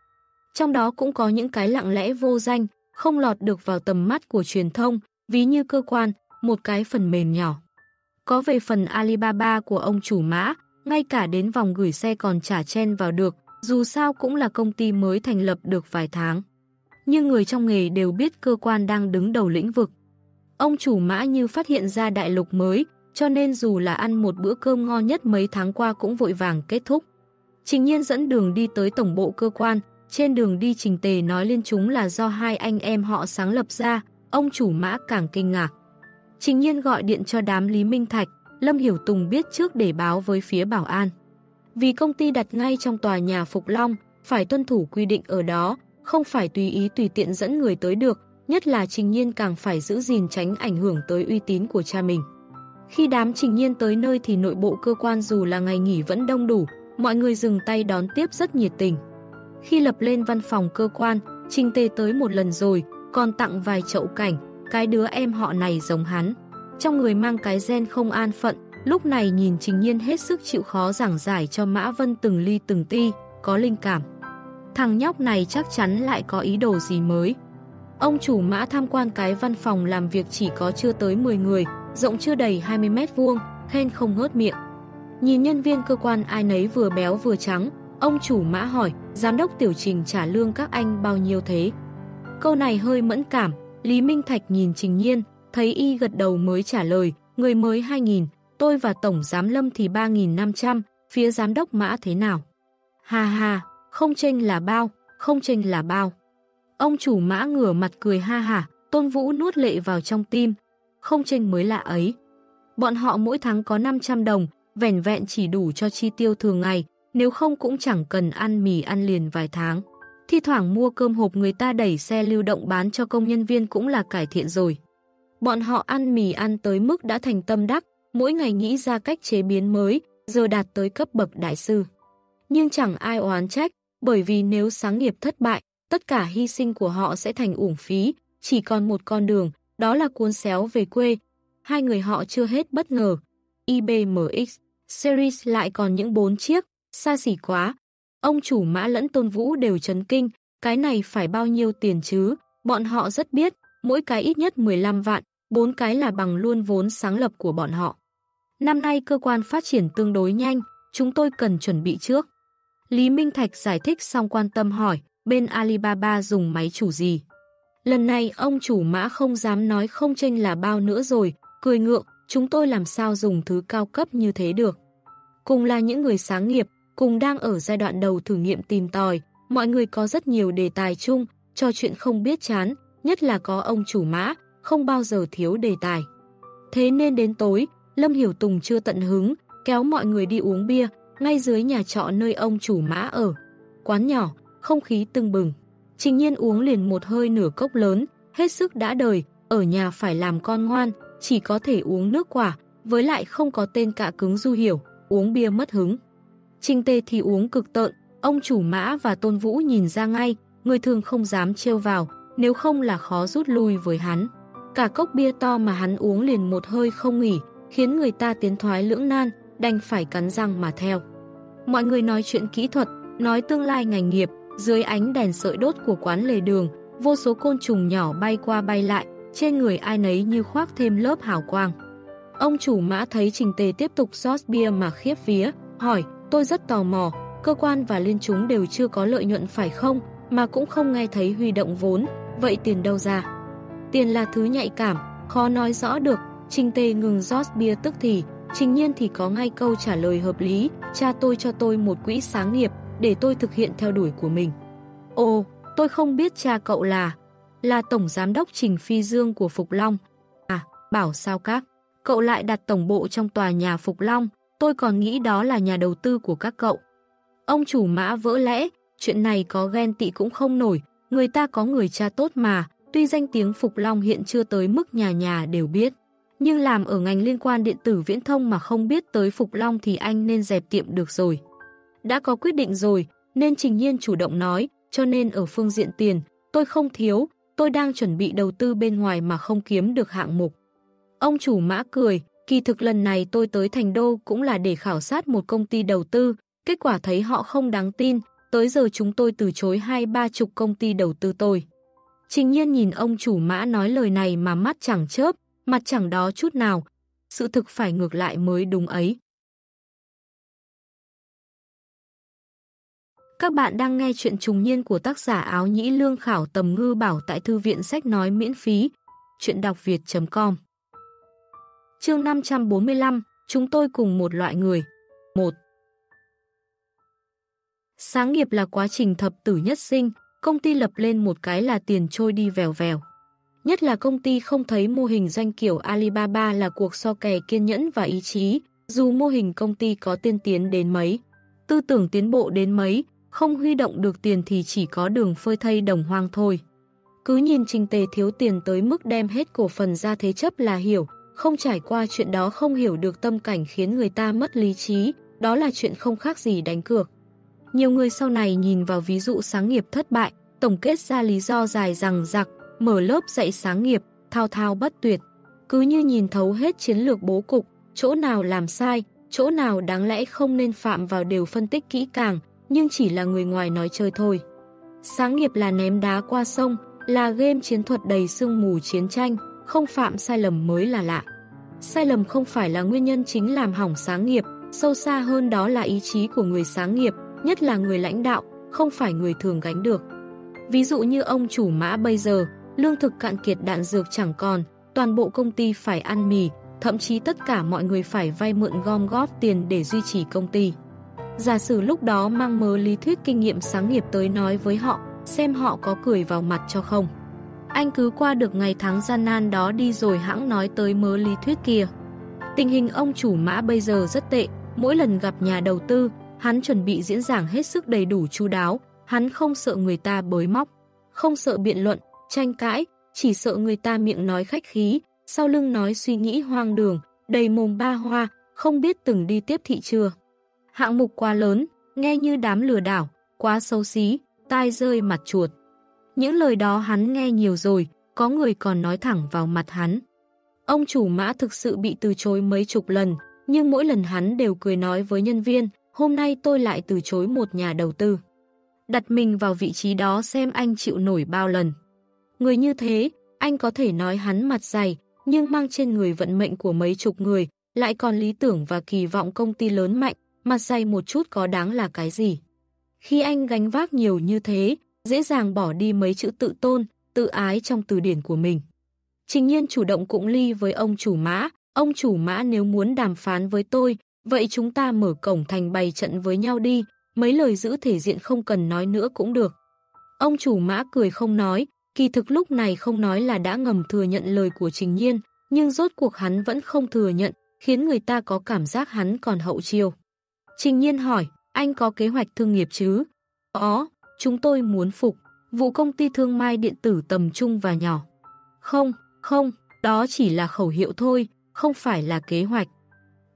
Trong đó cũng có những cái lặng lẽ vô danh, không lọt được vào tầm mắt của truyền thông, ví như cơ quan, một cái phần mềm nhỏ. Có về phần Alibaba của ông chủ mã, ngay cả đến vòng gửi xe còn trả chen vào được, dù sao cũng là công ty mới thành lập được vài tháng. Nhưng người trong nghề đều biết cơ quan đang đứng đầu lĩnh vực. Ông chủ mã như phát hiện ra đại lục mới, cho nên dù là ăn một bữa cơm ngon nhất mấy tháng qua cũng vội vàng kết thúc. Trình nhiên dẫn đường đi tới tổng bộ cơ quan, trên đường đi trình tề nói lên chúng là do hai anh em họ sáng lập ra, ông chủ mã càng kinh ngạc. Trình nhiên gọi điện cho đám Lý Minh Thạch, Lâm Hiểu Tùng biết trước để báo với phía bảo an. Vì công ty đặt ngay trong tòa nhà Phục Long, phải tuân thủ quy định ở đó, không phải tùy ý tùy tiện dẫn người tới được, nhất là Trình Nhiên càng phải giữ gìn tránh ảnh hưởng tới uy tín của cha mình. Khi đám Trình Nhiên tới nơi thì nội bộ cơ quan dù là ngày nghỉ vẫn đông đủ, mọi người dừng tay đón tiếp rất nhiệt tình. Khi lập lên văn phòng cơ quan, Trình Tê tới một lần rồi, còn tặng vài chậu cảnh, cái đứa em họ này giống hắn. Trong người mang cái gen không an phận, lúc này nhìn Trình Nhiên hết sức chịu khó giảng giải cho Mã Vân từng ly từng ti, có linh cảm. Thằng nhóc này chắc chắn lại có ý đồ gì mới. Ông chủ Mã tham quan cái văn phòng làm việc chỉ có chưa tới 10 người, rộng chưa đầy 20 mét vuông, khen không ngớt miệng. Nhìn nhân viên cơ quan ai nấy vừa béo vừa trắng, ông chủ Mã hỏi, giám đốc tiểu trình trả lương các anh bao nhiêu thế? Câu này hơi mẫn cảm, Lý Minh Thạch nhìn Trình Nhiên, thấy y gật đầu mới trả lời, người mới 2.000, tôi và Tổng Giám Lâm thì 3.500, phía Giám đốc Mã thế nào? Ha ha, không chênh là bao, không chênh là bao. Ông chủ Mã ngửa mặt cười ha hả, Tôn Vũ nuốt lệ vào trong tim, không chênh mới lạ ấy. Bọn họ mỗi tháng có 500 đồng, vẻn vẹn chỉ đủ cho chi tiêu thường ngày, nếu không cũng chẳng cần ăn mì ăn liền vài tháng. Thi thoảng mua cơm hộp người ta đẩy xe lưu động bán cho công nhân viên cũng là cải thiện rồi. Bọn họ ăn mì ăn tới mức đã thành tâm đắc, mỗi ngày nghĩ ra cách chế biến mới, giờ đạt tới cấp bậc đại sư. Nhưng chẳng ai oán trách, bởi vì nếu sáng nghiệp thất bại, tất cả hy sinh của họ sẽ thành uổng phí, chỉ còn một con đường, đó là cuốn xéo về quê. Hai người họ chưa hết bất ngờ. IBMX Series lại còn những bốn chiếc, xa xỉ quá. Ông chủ mã lẫn tôn vũ đều chấn kinh, cái này phải bao nhiêu tiền chứ? Bọn họ rất biết, mỗi cái ít nhất 15 vạn, bốn cái là bằng luôn vốn sáng lập của bọn họ. Năm nay cơ quan phát triển tương đối nhanh, chúng tôi cần chuẩn bị trước. Lý Minh Thạch giải thích xong quan tâm hỏi, bên Alibaba dùng máy chủ gì. Lần này ông chủ mã không dám nói không chênh là bao nữa rồi, cười ngượng, chúng tôi làm sao dùng thứ cao cấp như thế được. Cùng là những người sáng nghiệp, cùng đang ở giai đoạn đầu thử nghiệm tìm tòi, mọi người có rất nhiều đề tài chung, trò chuyện không biết chán, nhất là có ông chủ mã, không bao giờ thiếu đề tài. Thế nên đến tối, Lâm Hiểu Tùng chưa tận hứng, kéo mọi người đi uống bia, ngay dưới nhà trọ nơi ông chủ mã ở. Quán nhỏ, không khí tưng bừng. Trình nhiên uống liền một hơi nửa cốc lớn, hết sức đã đời, ở nhà phải làm con ngoan, chỉ có thể uống nước quả, với lại không có tên cạ cứng du hiểu, uống bia mất hứng. Trình tê thì uống cực tợn, ông chủ mã và tôn vũ nhìn ra ngay, người thường không dám trêu vào, nếu không là khó rút lui với hắn. Cả cốc bia to mà hắn uống liền một hơi không nghỉ, khiến người ta tiến thoái lưỡng nan, đành phải cắn răng mà theo. Mọi người nói chuyện kỹ thuật, nói tương lai ngành nghiệp, dưới ánh đèn sợi đốt của quán lề đường, vô số côn trùng nhỏ bay qua bay lại, trên người ai nấy như khoác thêm lớp hào quang. Ông chủ mã thấy Trình Tề tiếp tục rót bia mà khiếp vía, hỏi, tôi rất tò mò, cơ quan và liên chúng đều chưa có lợi nhuận phải không, mà cũng không nghe thấy huy động vốn, vậy tiền đâu ra? Tiền là thứ nhạy cảm, khó nói rõ được, Trình Tề ngừng rót bia tức thì, Trình nhiên thì có ngay câu trả lời hợp lý, cha tôi cho tôi một quỹ sáng nghiệp để tôi thực hiện theo đuổi của mình. Ồ, tôi không biết cha cậu là, là Tổng Giám đốc Trình Phi Dương của Phục Long. À, bảo sao các, cậu lại đặt tổng bộ trong tòa nhà Phục Long, tôi còn nghĩ đó là nhà đầu tư của các cậu. Ông chủ mã vỡ lẽ, chuyện này có ghen tị cũng không nổi, người ta có người cha tốt mà, tuy danh tiếng Phục Long hiện chưa tới mức nhà nhà đều biết nhưng làm ở ngành liên quan điện tử viễn thông mà không biết tới Phục Long thì anh nên dẹp tiệm được rồi. Đã có quyết định rồi, nên Trình Nhiên chủ động nói, cho nên ở phương diện tiền, tôi không thiếu, tôi đang chuẩn bị đầu tư bên ngoài mà không kiếm được hạng mục. Ông chủ mã cười, kỳ thực lần này tôi tới Thành Đô cũng là để khảo sát một công ty đầu tư, kết quả thấy họ không đáng tin, tới giờ chúng tôi từ chối hai ba chục công ty đầu tư tôi. Trình nhiên nhìn ông chủ mã nói lời này mà mắt chẳng chớp, mặt chẳng đó chút nào, sự thực phải ngược lại mới đúng ấy. Các bạn đang nghe chuyện trùng niên của tác giả áo nhĩ lương khảo tầm ngư bảo tại thư viện sách nói miễn phí, chuyện đọc việt.com Chương 545, chúng tôi cùng một loại người. 1. Sáng nghiệp là quá trình thập tử nhất sinh, công ty lập lên một cái là tiền trôi đi vèo vèo. Nhất là công ty không thấy mô hình doanh kiểu Alibaba là cuộc so kè kiên nhẫn và ý chí, dù mô hình công ty có tiên tiến đến mấy, tư tưởng tiến bộ đến mấy, không huy động được tiền thì chỉ có đường phơi thay đồng hoang thôi. Cứ nhìn trình tề thiếu tiền tới mức đem hết cổ phần ra thế chấp là hiểu, không trải qua chuyện đó không hiểu được tâm cảnh khiến người ta mất lý trí, đó là chuyện không khác gì đánh cược. Nhiều người sau này nhìn vào ví dụ sáng nghiệp thất bại, tổng kết ra lý do dài rằng giặc, mở lớp dạy sáng nghiệp, thao thao bất tuyệt. Cứ như nhìn thấu hết chiến lược bố cục, chỗ nào làm sai, chỗ nào đáng lẽ không nên phạm vào đều phân tích kỹ càng, nhưng chỉ là người ngoài nói chơi thôi. Sáng nghiệp là ném đá qua sông, là game chiến thuật đầy sương mù chiến tranh, không phạm sai lầm mới là lạ. Sai lầm không phải là nguyên nhân chính làm hỏng sáng nghiệp, sâu xa hơn đó là ý chí của người sáng nghiệp, nhất là người lãnh đạo, không phải người thường gánh được. Ví dụ như ông chủ mã bây giờ, lương thực cạn kiệt đạn dược chẳng còn, toàn bộ công ty phải ăn mì, thậm chí tất cả mọi người phải vay mượn gom góp tiền để duy trì công ty. Giả sử lúc đó mang mớ lý thuyết kinh nghiệm sáng nghiệp tới nói với họ, xem họ có cười vào mặt cho không. Anh cứ qua được ngày tháng gian nan đó đi rồi hãng nói tới mớ lý thuyết kia. Tình hình ông chủ mã bây giờ rất tệ, mỗi lần gặp nhà đầu tư, hắn chuẩn bị diễn giảng hết sức đầy đủ chu đáo, hắn không sợ người ta bới móc, không sợ biện luận, tranh cãi, chỉ sợ người ta miệng nói khách khí, sau lưng nói suy nghĩ hoang đường, đầy mồm ba hoa, không biết từng đi tiếp thị chưa. Hạng mục quá lớn, nghe như đám lừa đảo, quá xấu xí, tai rơi mặt chuột. Những lời đó hắn nghe nhiều rồi, có người còn nói thẳng vào mặt hắn. Ông chủ mã thực sự bị từ chối mấy chục lần, nhưng mỗi lần hắn đều cười nói với nhân viên, hôm nay tôi lại từ chối một nhà đầu tư. Đặt mình vào vị trí đó xem anh chịu nổi bao lần. Người như thế, anh có thể nói hắn mặt dày, nhưng mang trên người vận mệnh của mấy chục người, lại còn lý tưởng và kỳ vọng công ty lớn mạnh, mặt dày một chút có đáng là cái gì. Khi anh gánh vác nhiều như thế, dễ dàng bỏ đi mấy chữ tự tôn, tự ái trong từ điển của mình. Trình nhiên chủ động cũng ly với ông chủ mã, ông chủ mã nếu muốn đàm phán với tôi, vậy chúng ta mở cổng thành bày trận với nhau đi, mấy lời giữ thể diện không cần nói nữa cũng được. Ông chủ mã cười không nói, kỳ thực lúc này không nói là đã ngầm thừa nhận lời của Trình Nhiên, nhưng rốt cuộc hắn vẫn không thừa nhận, khiến người ta có cảm giác hắn còn hậu chiêu. Trình Nhiên hỏi, anh có kế hoạch thương nghiệp chứ? Có, chúng tôi muốn phục, vụ công ty thương mại điện tử tầm trung và nhỏ. Không, không, đó chỉ là khẩu hiệu thôi, không phải là kế hoạch.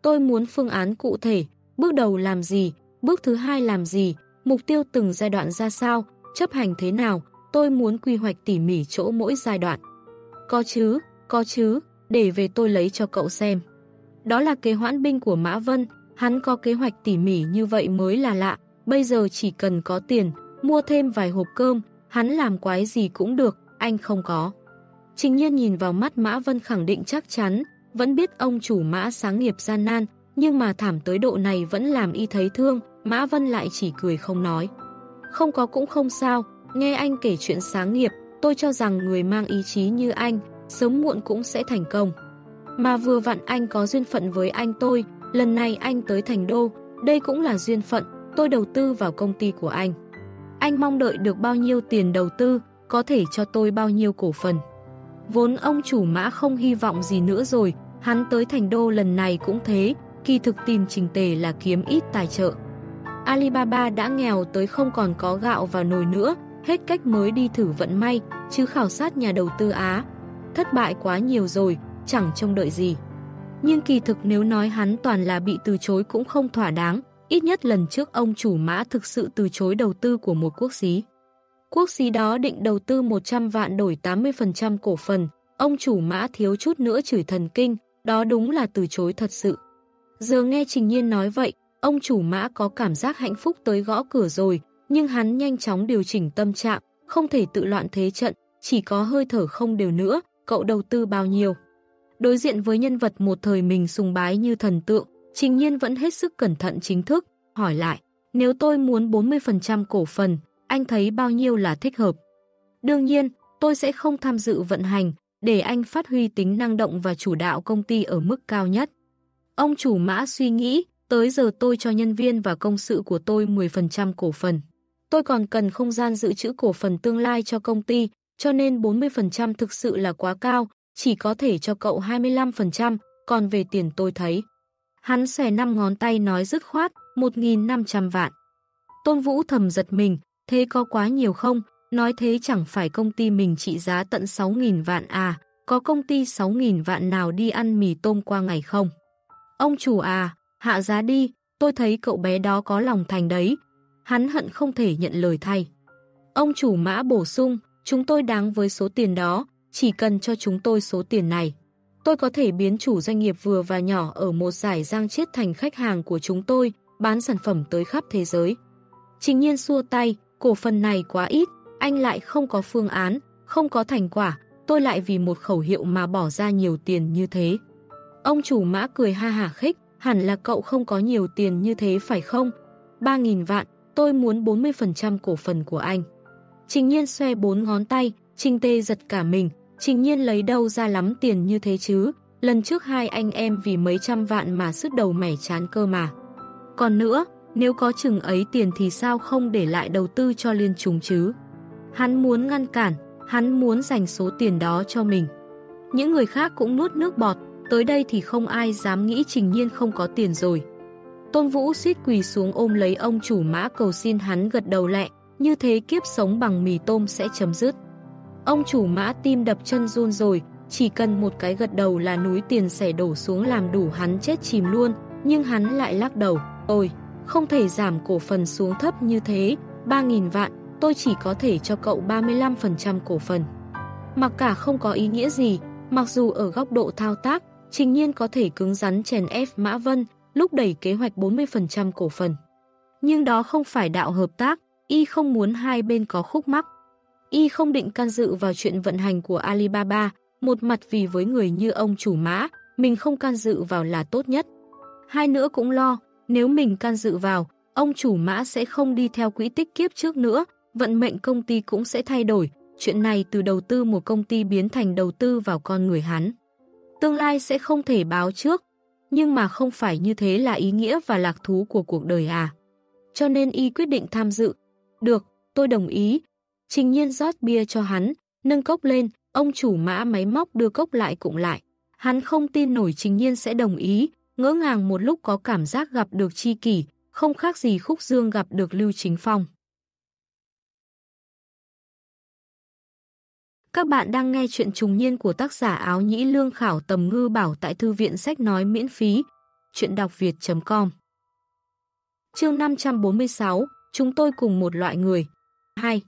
Tôi muốn phương án cụ thể, bước đầu làm gì, bước thứ hai làm gì, mục tiêu từng giai đoạn ra sao, chấp hành thế nào, tôi muốn quy hoạch tỉ mỉ chỗ mỗi giai đoạn. Có chứ, có chứ, để về tôi lấy cho cậu xem. Đó là kế hoãn binh của Mã Vân, hắn có kế hoạch tỉ mỉ như vậy mới là lạ, bây giờ chỉ cần có tiền, mua thêm vài hộp cơm, hắn làm quái gì cũng được, anh không có. Trình nhiên nhìn vào mắt Mã Vân khẳng định chắc chắn, vẫn biết ông chủ Mã sáng nghiệp gian nan, nhưng mà thảm tới độ này vẫn làm y thấy thương, Mã Vân lại chỉ cười không nói. Không có cũng không sao, nghe anh kể chuyện sáng nghiệp, tôi cho rằng người mang ý chí như anh, sớm muộn cũng sẽ thành công. Mà vừa vặn anh có duyên phận với anh tôi, lần này anh tới thành đô, đây cũng là duyên phận, tôi đầu tư vào công ty của anh. Anh mong đợi được bao nhiêu tiền đầu tư, có thể cho tôi bao nhiêu cổ phần. Vốn ông chủ mã không hy vọng gì nữa rồi, hắn tới thành đô lần này cũng thế, kỳ thực tìm trình tề là kiếm ít tài trợ. Alibaba đã nghèo tới không còn có gạo vào nồi nữa, hết cách mới đi thử vận may, chứ khảo sát nhà đầu tư Á. Thất bại quá nhiều rồi, chẳng trông đợi gì. Nhưng kỳ thực nếu nói hắn toàn là bị từ chối cũng không thỏa đáng, ít nhất lần trước ông chủ mã thực sự từ chối đầu tư của một quốc xí. Quốc xí đó định đầu tư 100 vạn đổi 80% cổ phần, ông chủ mã thiếu chút nữa chửi thần kinh, đó đúng là từ chối thật sự. Giờ nghe Trình Nhiên nói vậy, ông chủ mã có cảm giác hạnh phúc tới gõ cửa rồi, nhưng hắn nhanh chóng điều chỉnh tâm trạng, không thể tự loạn thế trận, chỉ có hơi thở không đều nữa, cậu đầu tư bao nhiêu. Đối diện với nhân vật một thời mình sùng bái như thần tượng, Trình Nhiên vẫn hết sức cẩn thận chính thức, hỏi lại, nếu tôi muốn 40% cổ phần, anh thấy bao nhiêu là thích hợp? Đương nhiên, tôi sẽ không tham dự vận hành, để anh phát huy tính năng động và chủ đạo công ty ở mức cao nhất. Ông chủ mã suy nghĩ, tới giờ tôi cho nhân viên và công sự của tôi 10% cổ phần. Tôi còn cần không gian dự trữ cổ phần tương lai cho công ty, cho nên 40% thực sự là quá cao, chỉ có thể cho cậu 25%, còn về tiền tôi thấy. Hắn xòe năm ngón tay nói dứt khoát, 1.500 vạn. Tôn Vũ thầm giật mình, thế có quá nhiều không? Nói thế chẳng phải công ty mình trị giá tận 6.000 vạn à, có công ty 6.000 vạn nào đi ăn mì tôm qua ngày không? Ông chủ à, hạ giá đi, tôi thấy cậu bé đó có lòng thành đấy. Hắn hận không thể nhận lời thay. Ông chủ mã bổ sung, chúng tôi đáng với số tiền đó, chỉ cần cho chúng tôi số tiền này. Tôi có thể biến chủ doanh nghiệp vừa và nhỏ ở một giải giang chết thành khách hàng của chúng tôi, bán sản phẩm tới khắp thế giới. Trình nhiên xua tay, cổ phần này quá ít, anh lại không có phương án, không có thành quả, tôi lại vì một khẩu hiệu mà bỏ ra nhiều tiền như thế. Ông chủ mã cười ha hả khích, hẳn là cậu không có nhiều tiền như thế phải không? 3.000 vạn, tôi muốn 40% cổ phần của anh. Trình nhiên xoe bốn ngón tay, Trình tê giật cả mình, Trình nhiên lấy đâu ra lắm tiền như thế chứ, lần trước hai anh em vì mấy trăm vạn mà sức đầu mẻ chán cơ mà. Còn nữa, nếu có chừng ấy tiền thì sao không để lại đầu tư cho liên trùng chứ? Hắn muốn ngăn cản, hắn muốn dành số tiền đó cho mình. Những người khác cũng nuốt nước bọt, tới đây thì không ai dám nghĩ Trình Nhiên không có tiền rồi. Tôn Vũ suýt quỳ xuống ôm lấy ông chủ mã cầu xin hắn gật đầu lẹ, như thế kiếp sống bằng mì tôm sẽ chấm dứt. Ông chủ mã tim đập chân run rồi, chỉ cần một cái gật đầu là núi tiền sẽ đổ xuống làm đủ hắn chết chìm luôn, nhưng hắn lại lắc đầu, ôi, không thể giảm cổ phần xuống thấp như thế, 3.000 vạn, tôi chỉ có thể cho cậu 35% cổ phần. Mặc cả không có ý nghĩa gì, mặc dù ở góc độ thao tác, trình nhiên có thể cứng rắn chèn ép Mã Vân, lúc đẩy kế hoạch 40% cổ phần. Nhưng đó không phải đạo hợp tác, y không muốn hai bên có khúc mắc. Y không định can dự vào chuyện vận hành của Alibaba, một mặt vì với người như ông chủ mã, mình không can dự vào là tốt nhất. Hai nữa cũng lo, nếu mình can dự vào, ông chủ mã sẽ không đi theo quỹ tích kiếp trước nữa, vận mệnh công ty cũng sẽ thay đổi, chuyện này từ đầu tư một công ty biến thành đầu tư vào con người hắn. Tương lai sẽ không thể báo trước, nhưng mà không phải như thế là ý nghĩa và lạc thú của cuộc đời à. Cho nên y quyết định tham dự. Được, tôi đồng ý. Trình nhiên rót bia cho hắn, nâng cốc lên, ông chủ mã máy móc đưa cốc lại cũng lại. Hắn không tin nổi trình nhiên sẽ đồng ý, ngỡ ngàng một lúc có cảm giác gặp được chi kỷ, không khác gì khúc dương gặp được Lưu Chính Phong. Các bạn đang nghe chuyện trùng niên của tác giả áo nhĩ lương khảo tầm ngư bảo tại thư viện sách nói miễn phí. Chuyện đọc việt.com Chương 546 Chúng tôi cùng một loại người. 2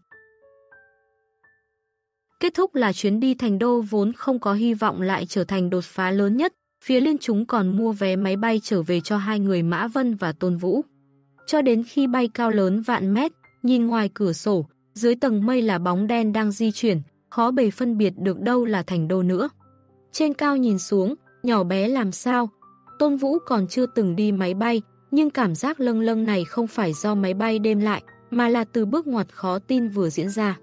Kết thúc là chuyến đi thành đô vốn không có hy vọng lại trở thành đột phá lớn nhất, phía liên chúng còn mua vé máy bay trở về cho hai người Mã Vân và Tôn Vũ. Cho đến khi bay cao lớn vạn mét, nhìn ngoài cửa sổ, dưới tầng mây là bóng đen đang di chuyển, khó bề phân biệt được đâu là thành đô nữa. Trên cao nhìn xuống, nhỏ bé làm sao? Tôn Vũ còn chưa từng đi máy bay, nhưng cảm giác lâng lâng này không phải do máy bay đêm lại, mà là từ bước ngoặt khó tin vừa diễn ra.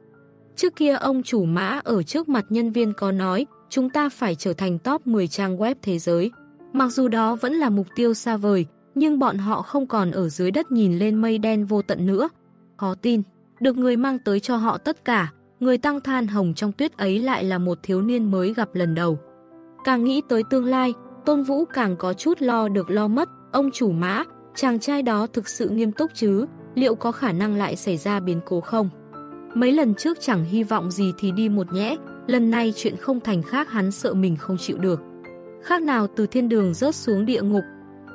Trước kia ông chủ mã ở trước mặt nhân viên có nói chúng ta phải trở thành top 10 trang web thế giới. Mặc dù đó vẫn là mục tiêu xa vời, nhưng bọn họ không còn ở dưới đất nhìn lên mây đen vô tận nữa. Khó tin, được người mang tới cho họ tất cả, người tăng than hồng trong tuyết ấy lại là một thiếu niên mới gặp lần đầu. Càng nghĩ tới tương lai, Tôn Vũ càng có chút lo được lo mất, ông chủ mã, chàng trai đó thực sự nghiêm túc chứ, liệu có khả năng lại xảy ra biến cố không? Mấy lần trước chẳng hy vọng gì thì đi một nhẽ, lần này chuyện không thành khác hắn sợ mình không chịu được. Khác nào từ thiên đường rớt xuống địa ngục,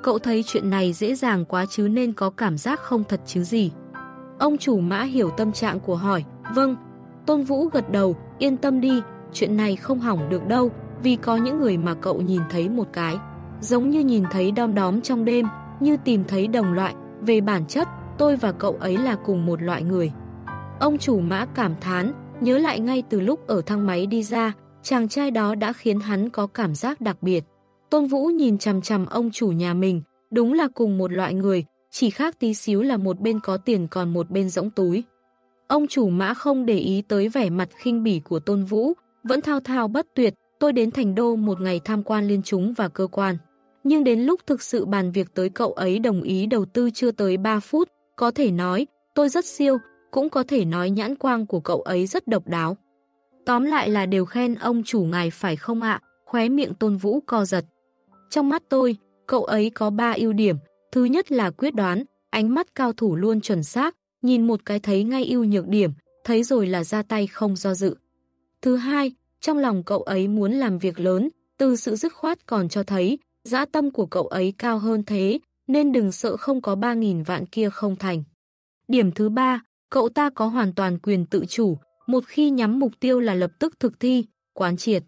cậu thấy chuyện này dễ dàng quá chứ nên có cảm giác không thật chứ gì. Ông chủ mã hiểu tâm trạng của hỏi, vâng, Tôn Vũ gật đầu, yên tâm đi, chuyện này không hỏng được đâu, vì có những người mà cậu nhìn thấy một cái. Giống như nhìn thấy đom đóm trong đêm, như tìm thấy đồng loại, về bản chất, tôi và cậu ấy là cùng một loại người. Ông chủ mã cảm thán, nhớ lại ngay từ lúc ở thang máy đi ra, chàng trai đó đã khiến hắn có cảm giác đặc biệt. Tôn Vũ nhìn chằm chằm ông chủ nhà mình, đúng là cùng một loại người, chỉ khác tí xíu là một bên có tiền còn một bên rỗng túi. Ông chủ mã không để ý tới vẻ mặt khinh bỉ của Tôn Vũ, vẫn thao thao bất tuyệt, tôi đến thành đô một ngày tham quan liên chúng và cơ quan. Nhưng đến lúc thực sự bàn việc tới cậu ấy đồng ý đầu tư chưa tới 3 phút, có thể nói, tôi rất siêu, cũng có thể nói nhãn quang của cậu ấy rất độc đáo. Tóm lại là đều khen ông chủ ngài phải không ạ, khóe miệng tôn vũ co giật. Trong mắt tôi, cậu ấy có ba ưu điểm, thứ nhất là quyết đoán, ánh mắt cao thủ luôn chuẩn xác, nhìn một cái thấy ngay ưu nhược điểm, thấy rồi là ra tay không do dự. Thứ hai, trong lòng cậu ấy muốn làm việc lớn, từ sự dứt khoát còn cho thấy, dã tâm của cậu ấy cao hơn thế, nên đừng sợ không có 3.000 vạn kia không thành. Điểm thứ ba, cậu ta có hoàn toàn quyền tự chủ, một khi nhắm mục tiêu là lập tức thực thi, quán triệt.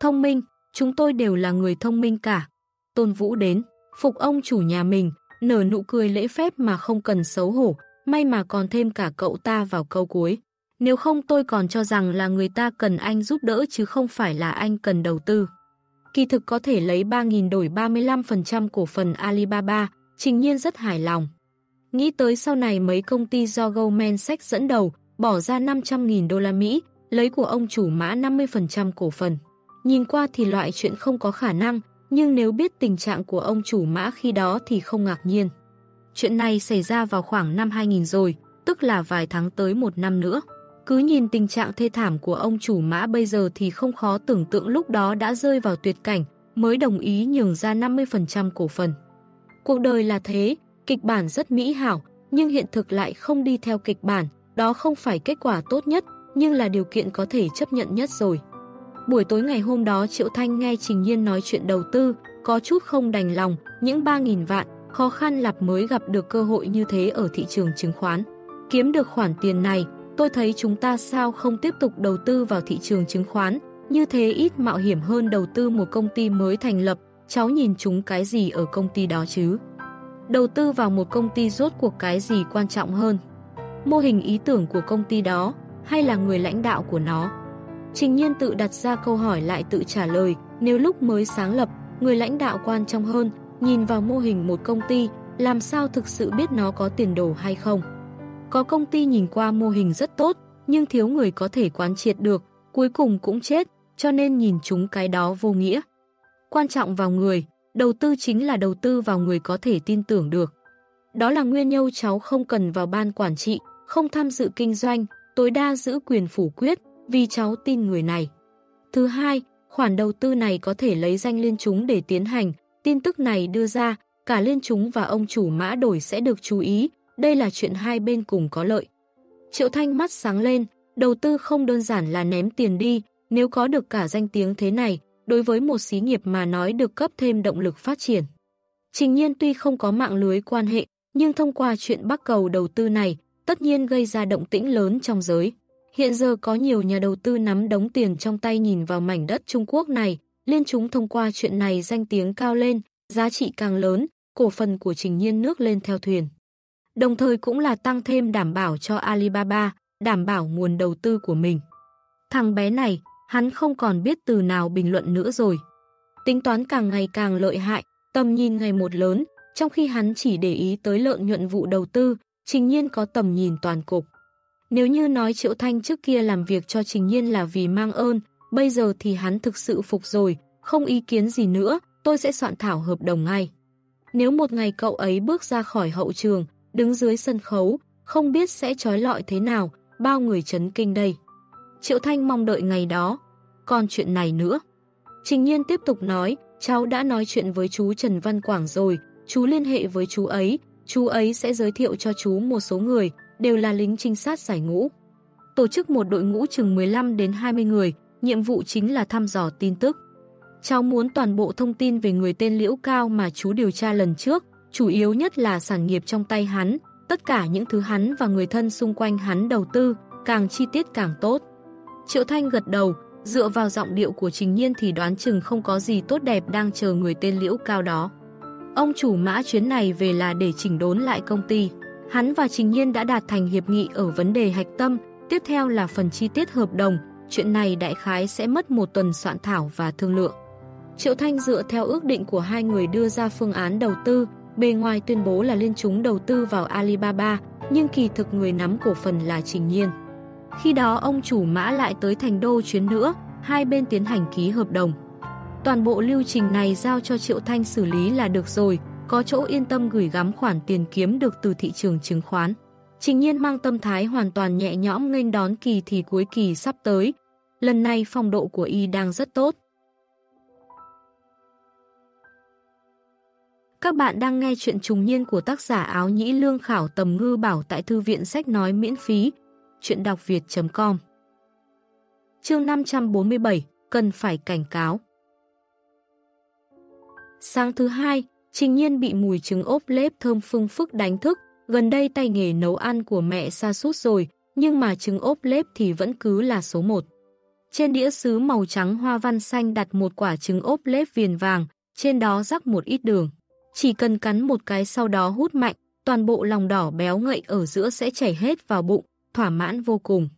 Thông minh, chúng tôi đều là người thông minh cả. Tôn Vũ đến, phục ông chủ nhà mình, nở nụ cười lễ phép mà không cần xấu hổ, may mà còn thêm cả cậu ta vào câu cuối. Nếu không tôi còn cho rằng là người ta cần anh giúp đỡ chứ không phải là anh cần đầu tư. Kỳ thực có thể lấy 3.000 đổi 35% cổ phần Alibaba, trình nhiên rất hài lòng. Nghĩ tới sau này mấy công ty do Goldman Sachs dẫn đầu, bỏ ra 500.000 đô la Mỹ, lấy của ông chủ mã 50% cổ phần. Nhìn qua thì loại chuyện không có khả năng, nhưng nếu biết tình trạng của ông chủ mã khi đó thì không ngạc nhiên. Chuyện này xảy ra vào khoảng năm 2000 rồi, tức là vài tháng tới một năm nữa. Cứ nhìn tình trạng thê thảm của ông chủ mã bây giờ thì không khó tưởng tượng lúc đó đã rơi vào tuyệt cảnh, mới đồng ý nhường ra 50% cổ phần. Cuộc đời là thế, kịch bản rất mỹ hảo, nhưng hiện thực lại không đi theo kịch bản, đó không phải kết quả tốt nhất, nhưng là điều kiện có thể chấp nhận nhất rồi. Buổi tối ngày hôm đó Triệu Thanh nghe Trình Nhiên nói chuyện đầu tư, có chút không đành lòng, những 3.000 vạn, khó khăn lặp mới gặp được cơ hội như thế ở thị trường chứng khoán. Kiếm được khoản tiền này, tôi thấy chúng ta sao không tiếp tục đầu tư vào thị trường chứng khoán, như thế ít mạo hiểm hơn đầu tư một công ty mới thành lập, cháu nhìn chúng cái gì ở công ty đó chứ? Đầu tư vào một công ty rốt cuộc cái gì quan trọng hơn? Mô hình ý tưởng của công ty đó, hay là người lãnh đạo của nó? Trình nhiên tự đặt ra câu hỏi lại tự trả lời, nếu lúc mới sáng lập, người lãnh đạo quan trọng hơn, nhìn vào mô hình một công ty, làm sao thực sự biết nó có tiền đồ hay không? Có công ty nhìn qua mô hình rất tốt, nhưng thiếu người có thể quán triệt được, cuối cùng cũng chết, cho nên nhìn chúng cái đó vô nghĩa. Quan trọng vào người, đầu tư chính là đầu tư vào người có thể tin tưởng được. Đó là nguyên nhân cháu không cần vào ban quản trị, không tham dự kinh doanh, tối đa giữ quyền phủ quyết, vì cháu tin người này. Thứ hai, khoản đầu tư này có thể lấy danh liên chúng để tiến hành, tin tức này đưa ra, cả liên chúng và ông chủ mã đổi sẽ được chú ý, đây là chuyện hai bên cùng có lợi. Triệu Thanh mắt sáng lên, đầu tư không đơn giản là ném tiền đi, nếu có được cả danh tiếng thế này, đối với một xí nghiệp mà nói được cấp thêm động lực phát triển. Trình nhiên tuy không có mạng lưới quan hệ, nhưng thông qua chuyện bắc cầu đầu tư này, tất nhiên gây ra động tĩnh lớn trong giới. Hiện giờ có nhiều nhà đầu tư nắm đống tiền trong tay nhìn vào mảnh đất Trung Quốc này, liên chúng thông qua chuyện này danh tiếng cao lên, giá trị càng lớn, cổ phần của Trình Nhiên nước lên theo thuyền. Đồng thời cũng là tăng thêm đảm bảo cho Alibaba, đảm bảo nguồn đầu tư của mình. Thằng bé này, hắn không còn biết từ nào bình luận nữa rồi. Tính toán càng ngày càng lợi hại, tầm nhìn ngày một lớn, trong khi hắn chỉ để ý tới lợi nhuận vụ đầu tư, Trình Nhiên có tầm nhìn toàn cục. Nếu như nói Triệu Thanh trước kia làm việc cho Trình Nhiên là vì mang ơn, bây giờ thì hắn thực sự phục rồi, không ý kiến gì nữa, tôi sẽ soạn thảo hợp đồng ngay. Nếu một ngày cậu ấy bước ra khỏi hậu trường, đứng dưới sân khấu, không biết sẽ trói lọi thế nào, bao người chấn kinh đây. Triệu Thanh mong đợi ngày đó. Còn chuyện này nữa. Trình Nhiên tiếp tục nói, cháu đã nói chuyện với chú Trần Văn Quảng rồi, chú liên hệ với chú ấy, chú ấy sẽ giới thiệu cho chú một số người, đều là lính trinh sát giải ngũ. Tổ chức một đội ngũ chừng 15 đến 20 người, nhiệm vụ chính là thăm dò tin tức. Cháu muốn toàn bộ thông tin về người tên Liễu Cao mà chú điều tra lần trước, chủ yếu nhất là sản nghiệp trong tay hắn, tất cả những thứ hắn và người thân xung quanh hắn đầu tư, càng chi tiết càng tốt. Triệu Thanh gật đầu, dựa vào giọng điệu của Trình Nhiên thì đoán chừng không có gì tốt đẹp đang chờ người tên Liễu Cao đó. Ông chủ mã chuyến này về là để chỉnh đốn lại công ty. Hắn và Trình Nhiên đã đạt thành hiệp nghị ở vấn đề hạch tâm, tiếp theo là phần chi tiết hợp đồng, chuyện này đại khái sẽ mất một tuần soạn thảo và thương lượng. Triệu Thanh dựa theo ước định của hai người đưa ra phương án đầu tư, bề ngoài tuyên bố là liên chúng đầu tư vào Alibaba, nhưng kỳ thực người nắm cổ phần là Trình Nhiên. Khi đó ông chủ mã lại tới thành đô chuyến nữa, hai bên tiến hành ký hợp đồng. Toàn bộ lưu trình này giao cho Triệu Thanh xử lý là được rồi, có chỗ yên tâm gửi gắm khoản tiền kiếm được từ thị trường chứng khoán. Trình nhiên mang tâm thái hoàn toàn nhẹ nhõm nghênh đón kỳ thì cuối kỳ sắp tới. Lần này phong độ của y đang rất tốt. Các bạn đang nghe chuyện trùng niên của tác giả áo nhĩ lương khảo tầm ngư bảo tại thư viện sách nói miễn phí. Chuyện đọc việt.com Chương 547 Cần phải cảnh cáo Sáng thứ hai, Trình Nhiên bị mùi trứng ốp lếp thơm phương phức đánh thức, gần đây tay nghề nấu ăn của mẹ xa sút rồi, nhưng mà trứng ốp lếp thì vẫn cứ là số 1. Trên đĩa sứ màu trắng hoa văn xanh đặt một quả trứng ốp lép viền vàng, trên đó rắc một ít đường. Chỉ cần cắn một cái sau đó hút mạnh, toàn bộ lòng đỏ béo ngậy ở giữa sẽ chảy hết vào bụng, thỏa mãn vô cùng.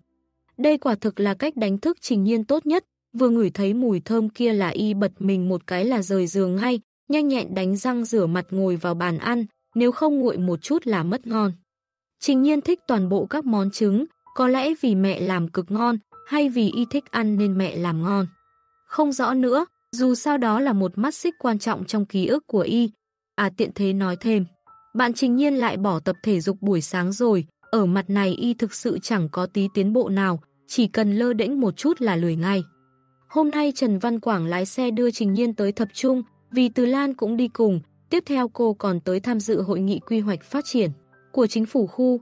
Đây quả thực là cách đánh thức trình nhiên tốt nhất, vừa ngửi thấy mùi thơm kia là y bật mình một cái là rời giường ngay, nhanh nhẹn đánh răng rửa mặt ngồi vào bàn ăn, nếu không nguội một chút là mất ngon. Trình nhiên thích toàn bộ các món trứng, có lẽ vì mẹ làm cực ngon, hay vì y thích ăn nên mẹ làm ngon. Không rõ nữa, dù sao đó là một mắt xích quan trọng trong ký ức của y. À tiện thế nói thêm, bạn Trình Nhiên lại bỏ tập thể dục buổi sáng rồi, ở mặt này y thực sự chẳng có tí tiến bộ nào, chỉ cần lơ đễnh một chút là lười ngay. Hôm nay Trần Văn Quảng lái xe đưa Trình Nhiên tới thập trung, vì Từ Lan cũng đi cùng, tiếp theo cô còn tới tham dự hội nghị quy hoạch phát triển của chính phủ khu.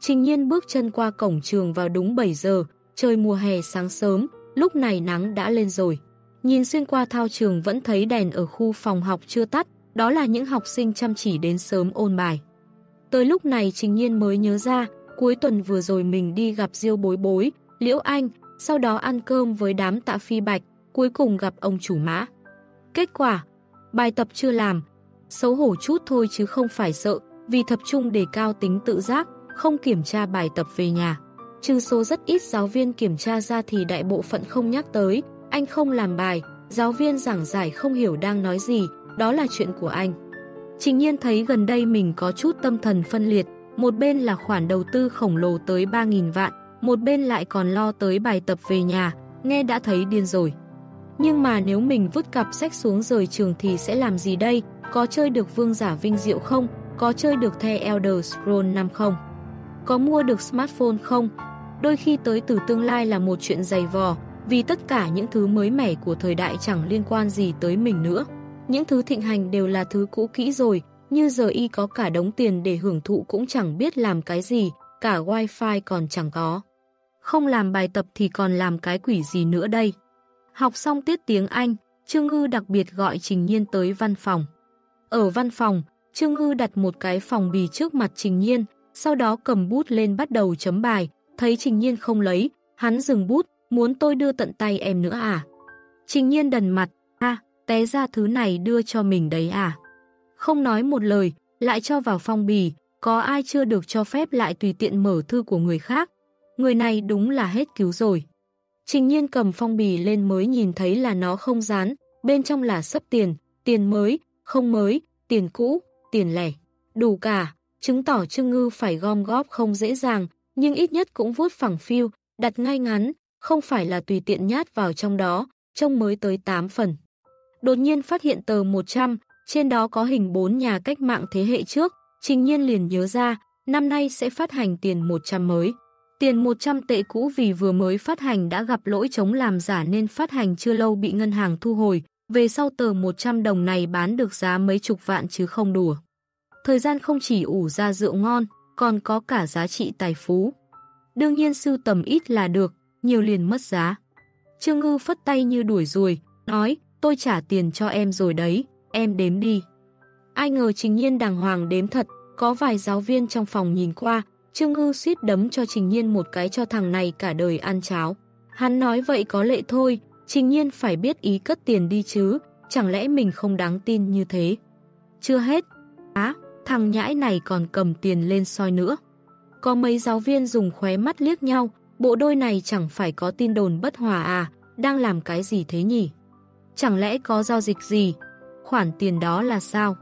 Trình Nhiên bước chân qua cổng trường vào đúng 7 giờ, trời mùa hè sáng sớm, lúc này nắng đã lên rồi. Nhìn xuyên qua thao trường vẫn thấy đèn ở khu phòng học chưa tắt, đó là những học sinh chăm chỉ đến sớm ôn bài. Tới lúc này Trình Nhiên mới nhớ ra, cuối tuần vừa rồi mình đi gặp Diêu Bối Bối, Liễu Anh, sau đó ăn cơm với đám tạ phi bạch, cuối cùng gặp ông chủ mã. Kết quả, bài tập chưa làm, xấu hổ chút thôi chứ không phải sợ, vì tập trung đề cao tính tự giác, không kiểm tra bài tập về nhà. Trừ số rất ít giáo viên kiểm tra ra thì đại bộ phận không nhắc tới, anh không làm bài, giáo viên giảng giải không hiểu đang nói gì, đó là chuyện của anh. Trình nhiên thấy gần đây mình có chút tâm thần phân liệt, Một bên là khoản đầu tư khổng lồ tới 3.000 vạn, một bên lại còn lo tới bài tập về nhà, nghe đã thấy điên rồi. Nhưng mà nếu mình vứt cặp sách xuống rời trường thì sẽ làm gì đây? Có chơi được vương giả vinh diệu không? Có chơi được The Elder Scroll 5 không? Có mua được smartphone không? Đôi khi tới từ tương lai là một chuyện dày vò, vì tất cả những thứ mới mẻ của thời đại chẳng liên quan gì tới mình nữa. Những thứ thịnh hành đều là thứ cũ kỹ rồi, như giờ y có cả đống tiền để hưởng thụ cũng chẳng biết làm cái gì, cả wifi còn chẳng có. Không làm bài tập thì còn làm cái quỷ gì nữa đây. Học xong tiết tiếng Anh, Trương Ngư đặc biệt gọi Trình Nhiên tới văn phòng. Ở văn phòng, Trương Ngư đặt một cái phòng bì trước mặt Trình Nhiên, sau đó cầm bút lên bắt đầu chấm bài, thấy Trình Nhiên không lấy, hắn dừng bút, muốn tôi đưa tận tay em nữa à? Trình Nhiên đần mặt, a té ra thứ này đưa cho mình đấy à? Không nói một lời, lại cho vào phong bì, có ai chưa được cho phép lại tùy tiện mở thư của người khác. Người này đúng là hết cứu rồi. Trình nhiên cầm phong bì lên mới nhìn thấy là nó không dán, bên trong là sấp tiền, tiền mới, không mới, tiền cũ, tiền lẻ, đủ cả, chứng tỏ Trương Ngư phải gom góp không dễ dàng, nhưng ít nhất cũng vuốt phẳng phiu, đặt ngay ngắn, không phải là tùy tiện nhát vào trong đó, trông mới tới 8 phần. Đột nhiên phát hiện tờ 100, trên đó có hình bốn nhà cách mạng thế hệ trước, Trình Nhiên liền nhớ ra, năm nay sẽ phát hành tiền 100 mới. Tiền 100 tệ cũ vì vừa mới phát hành đã gặp lỗi chống làm giả nên phát hành chưa lâu bị ngân hàng thu hồi, về sau tờ 100 đồng này bán được giá mấy chục vạn chứ không đùa. Thời gian không chỉ ủ ra rượu ngon, còn có cả giá trị tài phú. Đương nhiên sưu tầm ít là được, nhiều liền mất giá. Trương Ngư phất tay như đuổi ruồi, nói, tôi trả tiền cho em rồi đấy, em đếm đi. Ai ngờ Trình Nhiên đàng hoàng đếm thật, có vài giáo viên trong phòng nhìn qua, Trương Ngư suýt đấm cho Trình Nhiên một cái cho thằng này cả đời ăn cháo. Hắn nói vậy có lệ thôi, Trình Nhiên phải biết ý cất tiền đi chứ, chẳng lẽ mình không đáng tin như thế. Chưa hết, á, thằng nhãi này còn cầm tiền lên soi nữa. Có mấy giáo viên dùng khóe mắt liếc nhau, bộ đôi này chẳng phải có tin đồn bất hòa à, đang làm cái gì thế nhỉ? Chẳng lẽ có giao dịch gì? Khoản tiền đó là sao?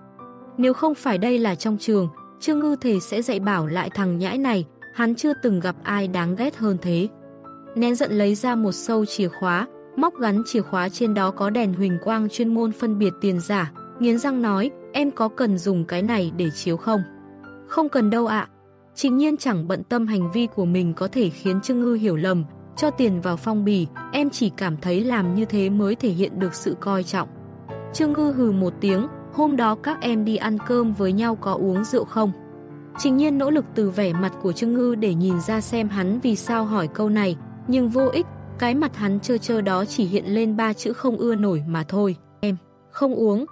Nếu không phải đây là trong trường, Trương Ngư Thề sẽ dạy bảo lại thằng nhãi này, hắn chưa từng gặp ai đáng ghét hơn thế. Nén giận lấy ra một sâu chìa khóa, móc gắn chìa khóa trên đó có đèn huỳnh quang chuyên môn phân biệt tiền giả, nghiến răng nói, em có cần dùng cái này để chiếu không? Không cần đâu ạ. Trình nhiên chẳng bận tâm hành vi của mình có thể khiến Trương Ngư hiểu lầm, cho tiền vào phong bì, em chỉ cảm thấy làm như thế mới thể hiện được sự coi trọng. Trương Ngư hừ một tiếng, hôm đó các em đi ăn cơm với nhau có uống rượu không? Trình nhiên nỗ lực từ vẻ mặt của Trương Ngư để nhìn ra xem hắn vì sao hỏi câu này, nhưng vô ích, cái mặt hắn trơ trơ đó chỉ hiện lên ba chữ không ưa nổi mà thôi. Em, không uống,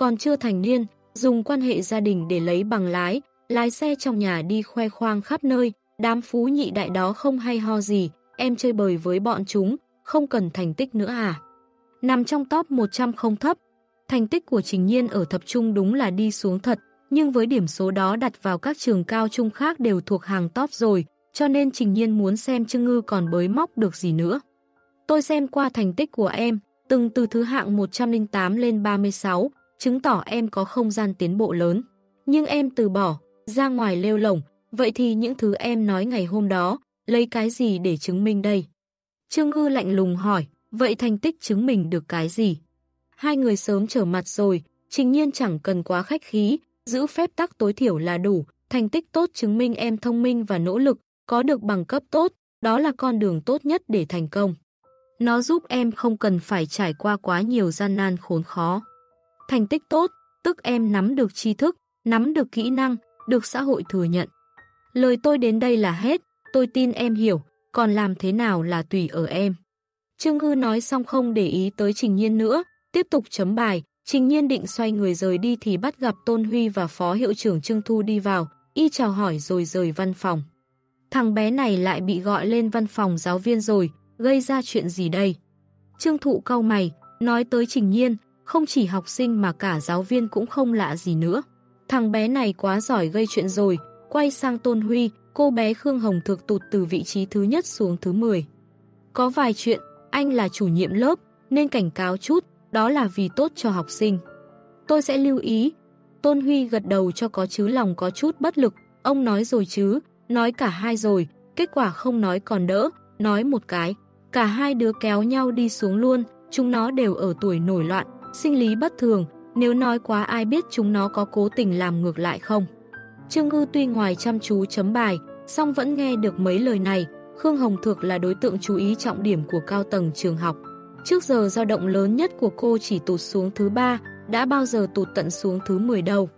còn chưa thành niên, dùng quan hệ gia đình để lấy bằng lái, lái xe trong nhà đi khoe khoang khắp nơi, đám phú nhị đại đó không hay ho gì, em chơi bời với bọn chúng, không cần thành tích nữa à. Nằm trong top 100 không thấp, Thành tích của Trình Nhiên ở thập trung đúng là đi xuống thật, nhưng với điểm số đó đặt vào các trường cao trung khác đều thuộc hàng top rồi, cho nên Trình Nhiên muốn xem Trương Ngư còn bới móc được gì nữa. Tôi xem qua thành tích của em, từng từ thứ hạng 108 lên 36, chứng tỏ em có không gian tiến bộ lớn. Nhưng em từ bỏ, ra ngoài lêu lồng, vậy thì những thứ em nói ngày hôm đó, lấy cái gì để chứng minh đây? Trương Ngư lạnh lùng hỏi, vậy thành tích chứng minh được cái gì? Hai người sớm trở mặt rồi, trình nhiên chẳng cần quá khách khí, giữ phép tắc tối thiểu là đủ, thành tích tốt chứng minh em thông minh và nỗ lực, có được bằng cấp tốt, đó là con đường tốt nhất để thành công. Nó giúp em không cần phải trải qua quá nhiều gian nan khốn khó. Thành tích tốt, tức em nắm được tri thức, nắm được kỹ năng, được xã hội thừa nhận. Lời tôi đến đây là hết, tôi tin em hiểu, còn làm thế nào là tùy ở em. Trương Ngư nói xong không để ý tới Trình Nhiên nữa, Tiếp tục chấm bài, Trình Nhiên định xoay người rời đi thì bắt gặp Tôn Huy và Phó Hiệu trưởng Trương Thu đi vào, y chào hỏi rồi rời văn phòng. Thằng bé này lại bị gọi lên văn phòng giáo viên rồi, gây ra chuyện gì đây? Trương Thụ cau mày, nói tới Trình Nhiên, không chỉ học sinh mà cả giáo viên cũng không lạ gì nữa. Thằng bé này quá giỏi gây chuyện rồi, quay sang Tôn Huy, cô bé Khương Hồng thực tụt từ vị trí thứ nhất xuống thứ 10. Có vài chuyện, anh là chủ nhiệm lớp, nên cảnh cáo chút, đó là vì tốt cho học sinh. Tôi sẽ lưu ý. Tôn Huy gật đầu cho có chứ lòng có chút bất lực, ông nói rồi chứ, nói cả hai rồi, kết quả không nói còn đỡ, nói một cái. Cả hai đứa kéo nhau đi xuống luôn, chúng nó đều ở tuổi nổi loạn, sinh lý bất thường, nếu nói quá ai biết chúng nó có cố tình làm ngược lại không. Trương Ngư tuy ngoài chăm chú chấm bài, song vẫn nghe được mấy lời này, Khương Hồng Thược là đối tượng chú ý trọng điểm của cao tầng trường học. Trước giờ dao động lớn nhất của cô chỉ tụt xuống thứ ba, đã bao giờ tụt tận xuống thứ 10 đâu.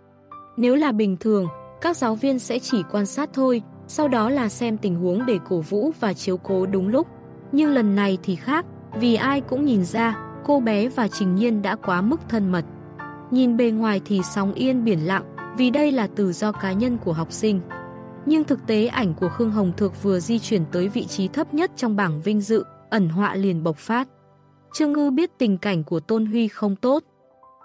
Nếu là bình thường, các giáo viên sẽ chỉ quan sát thôi, sau đó là xem tình huống để cổ vũ và chiếu cố đúng lúc. Nhưng lần này thì khác, vì ai cũng nhìn ra cô bé và Trình Nhiên đã quá mức thân mật. Nhìn bề ngoài thì sóng yên biển lặng, vì đây là từ do cá nhân của học sinh. Nhưng thực tế ảnh của Khương Hồng Thược vừa di chuyển tới vị trí thấp nhất trong bảng vinh dự, ẩn họa liền bộc phát. Trương Ngư biết tình cảnh của Tôn Huy không tốt.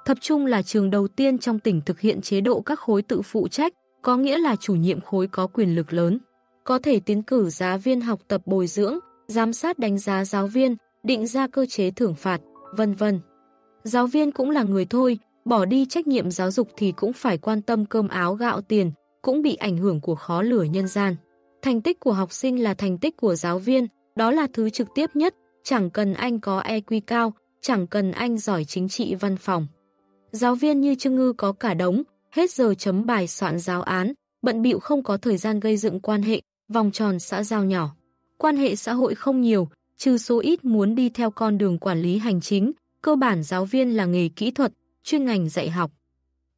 Thập Trung là trường đầu tiên trong tỉnh thực hiện chế độ các khối tự phụ trách, có nghĩa là chủ nhiệm khối có quyền lực lớn. Có thể tiến cử giáo viên học tập bồi dưỡng, giám sát đánh giá giáo viên, định ra cơ chế thưởng phạt, vân vân. Giáo viên cũng là người thôi, bỏ đi trách nhiệm giáo dục thì cũng phải quan tâm cơm áo gạo tiền, cũng bị ảnh hưởng của khó lửa nhân gian. Thành tích của học sinh là thành tích của giáo viên, đó là thứ trực tiếp nhất, chẳng cần anh có EQ cao, chẳng cần anh giỏi chính trị văn phòng. Giáo viên như Trương Ngư có cả đống, hết giờ chấm bài soạn giáo án, bận bịu không có thời gian gây dựng quan hệ, vòng tròn xã giao nhỏ. Quan hệ xã hội không nhiều, trừ số ít muốn đi theo con đường quản lý hành chính, cơ bản giáo viên là nghề kỹ thuật, chuyên ngành dạy học.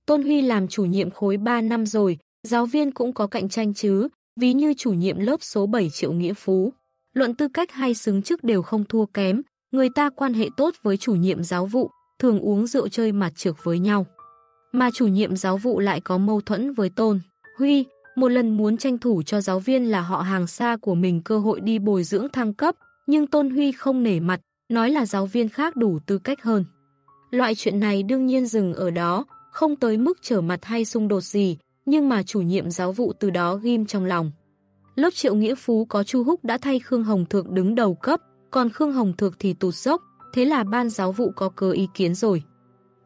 Tôn Huy làm chủ nhiệm khối 3 năm rồi, giáo viên cũng có cạnh tranh chứ, ví như chủ nhiệm lớp số 7 Triệu Nghĩa Phú. Luận tư cách hay xứng chức đều không thua kém, người ta quan hệ tốt với chủ nhiệm giáo vụ, thường uống rượu chơi mặt trược với nhau. Mà chủ nhiệm giáo vụ lại có mâu thuẫn với Tôn. Huy, một lần muốn tranh thủ cho giáo viên là họ hàng xa của mình cơ hội đi bồi dưỡng thăng cấp, nhưng Tôn Huy không nể mặt, nói là giáo viên khác đủ tư cách hơn. Loại chuyện này đương nhiên dừng ở đó, không tới mức trở mặt hay xung đột gì, nhưng mà chủ nhiệm giáo vụ từ đó ghim trong lòng. Lớp triệu nghĩa phú có Chu Húc đã thay Khương Hồng Thược đứng đầu cấp, còn Khương Hồng Thược thì tụt dốc, thế là ban giáo vụ có cơ ý kiến rồi.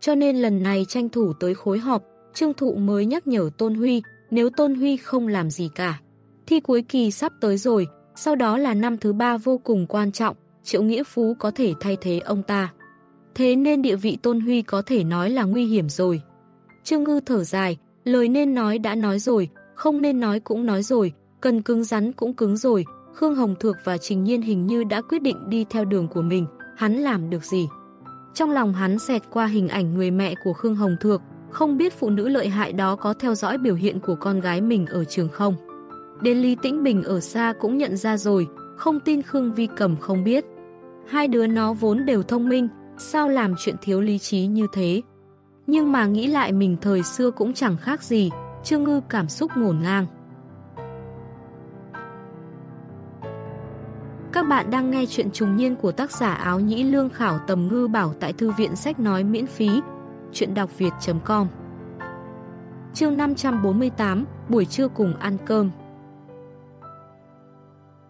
Cho nên lần này tranh thủ tới khối họp, Trương Thụ mới nhắc nhở Tôn Huy, nếu Tôn Huy không làm gì cả. Thi cuối kỳ sắp tới rồi, sau đó là năm thứ ba vô cùng quan trọng, Triệu Nghĩa Phú có thể thay thế ông ta. Thế nên địa vị Tôn Huy có thể nói là nguy hiểm rồi. Trương Ngư thở dài, lời nên nói đã nói rồi, không nên nói cũng nói rồi, cần cứng rắn cũng cứng rồi. Khương Hồng Thược và Trình Nhiên hình như đã quyết định đi theo đường của mình, hắn làm được gì? Trong lòng hắn xẹt qua hình ảnh người mẹ của Khương Hồng Thược, không biết phụ nữ lợi hại đó có theo dõi biểu hiện của con gái mình ở trường không. Đến Lý Tĩnh Bình ở xa cũng nhận ra rồi, không tin Khương Vi Cầm không biết. Hai đứa nó vốn đều thông minh, sao làm chuyện thiếu lý trí như thế. Nhưng mà nghĩ lại mình thời xưa cũng chẳng khác gì, Trương Ngư cảm xúc ngổn ngang. Các bạn đang nghe chuyện trùng niên của tác giả áo nhĩ lương khảo tầm ngư bảo tại thư viện sách nói miễn phí. Chuyện đọc việt.com Chương 548 Buổi trưa cùng ăn cơm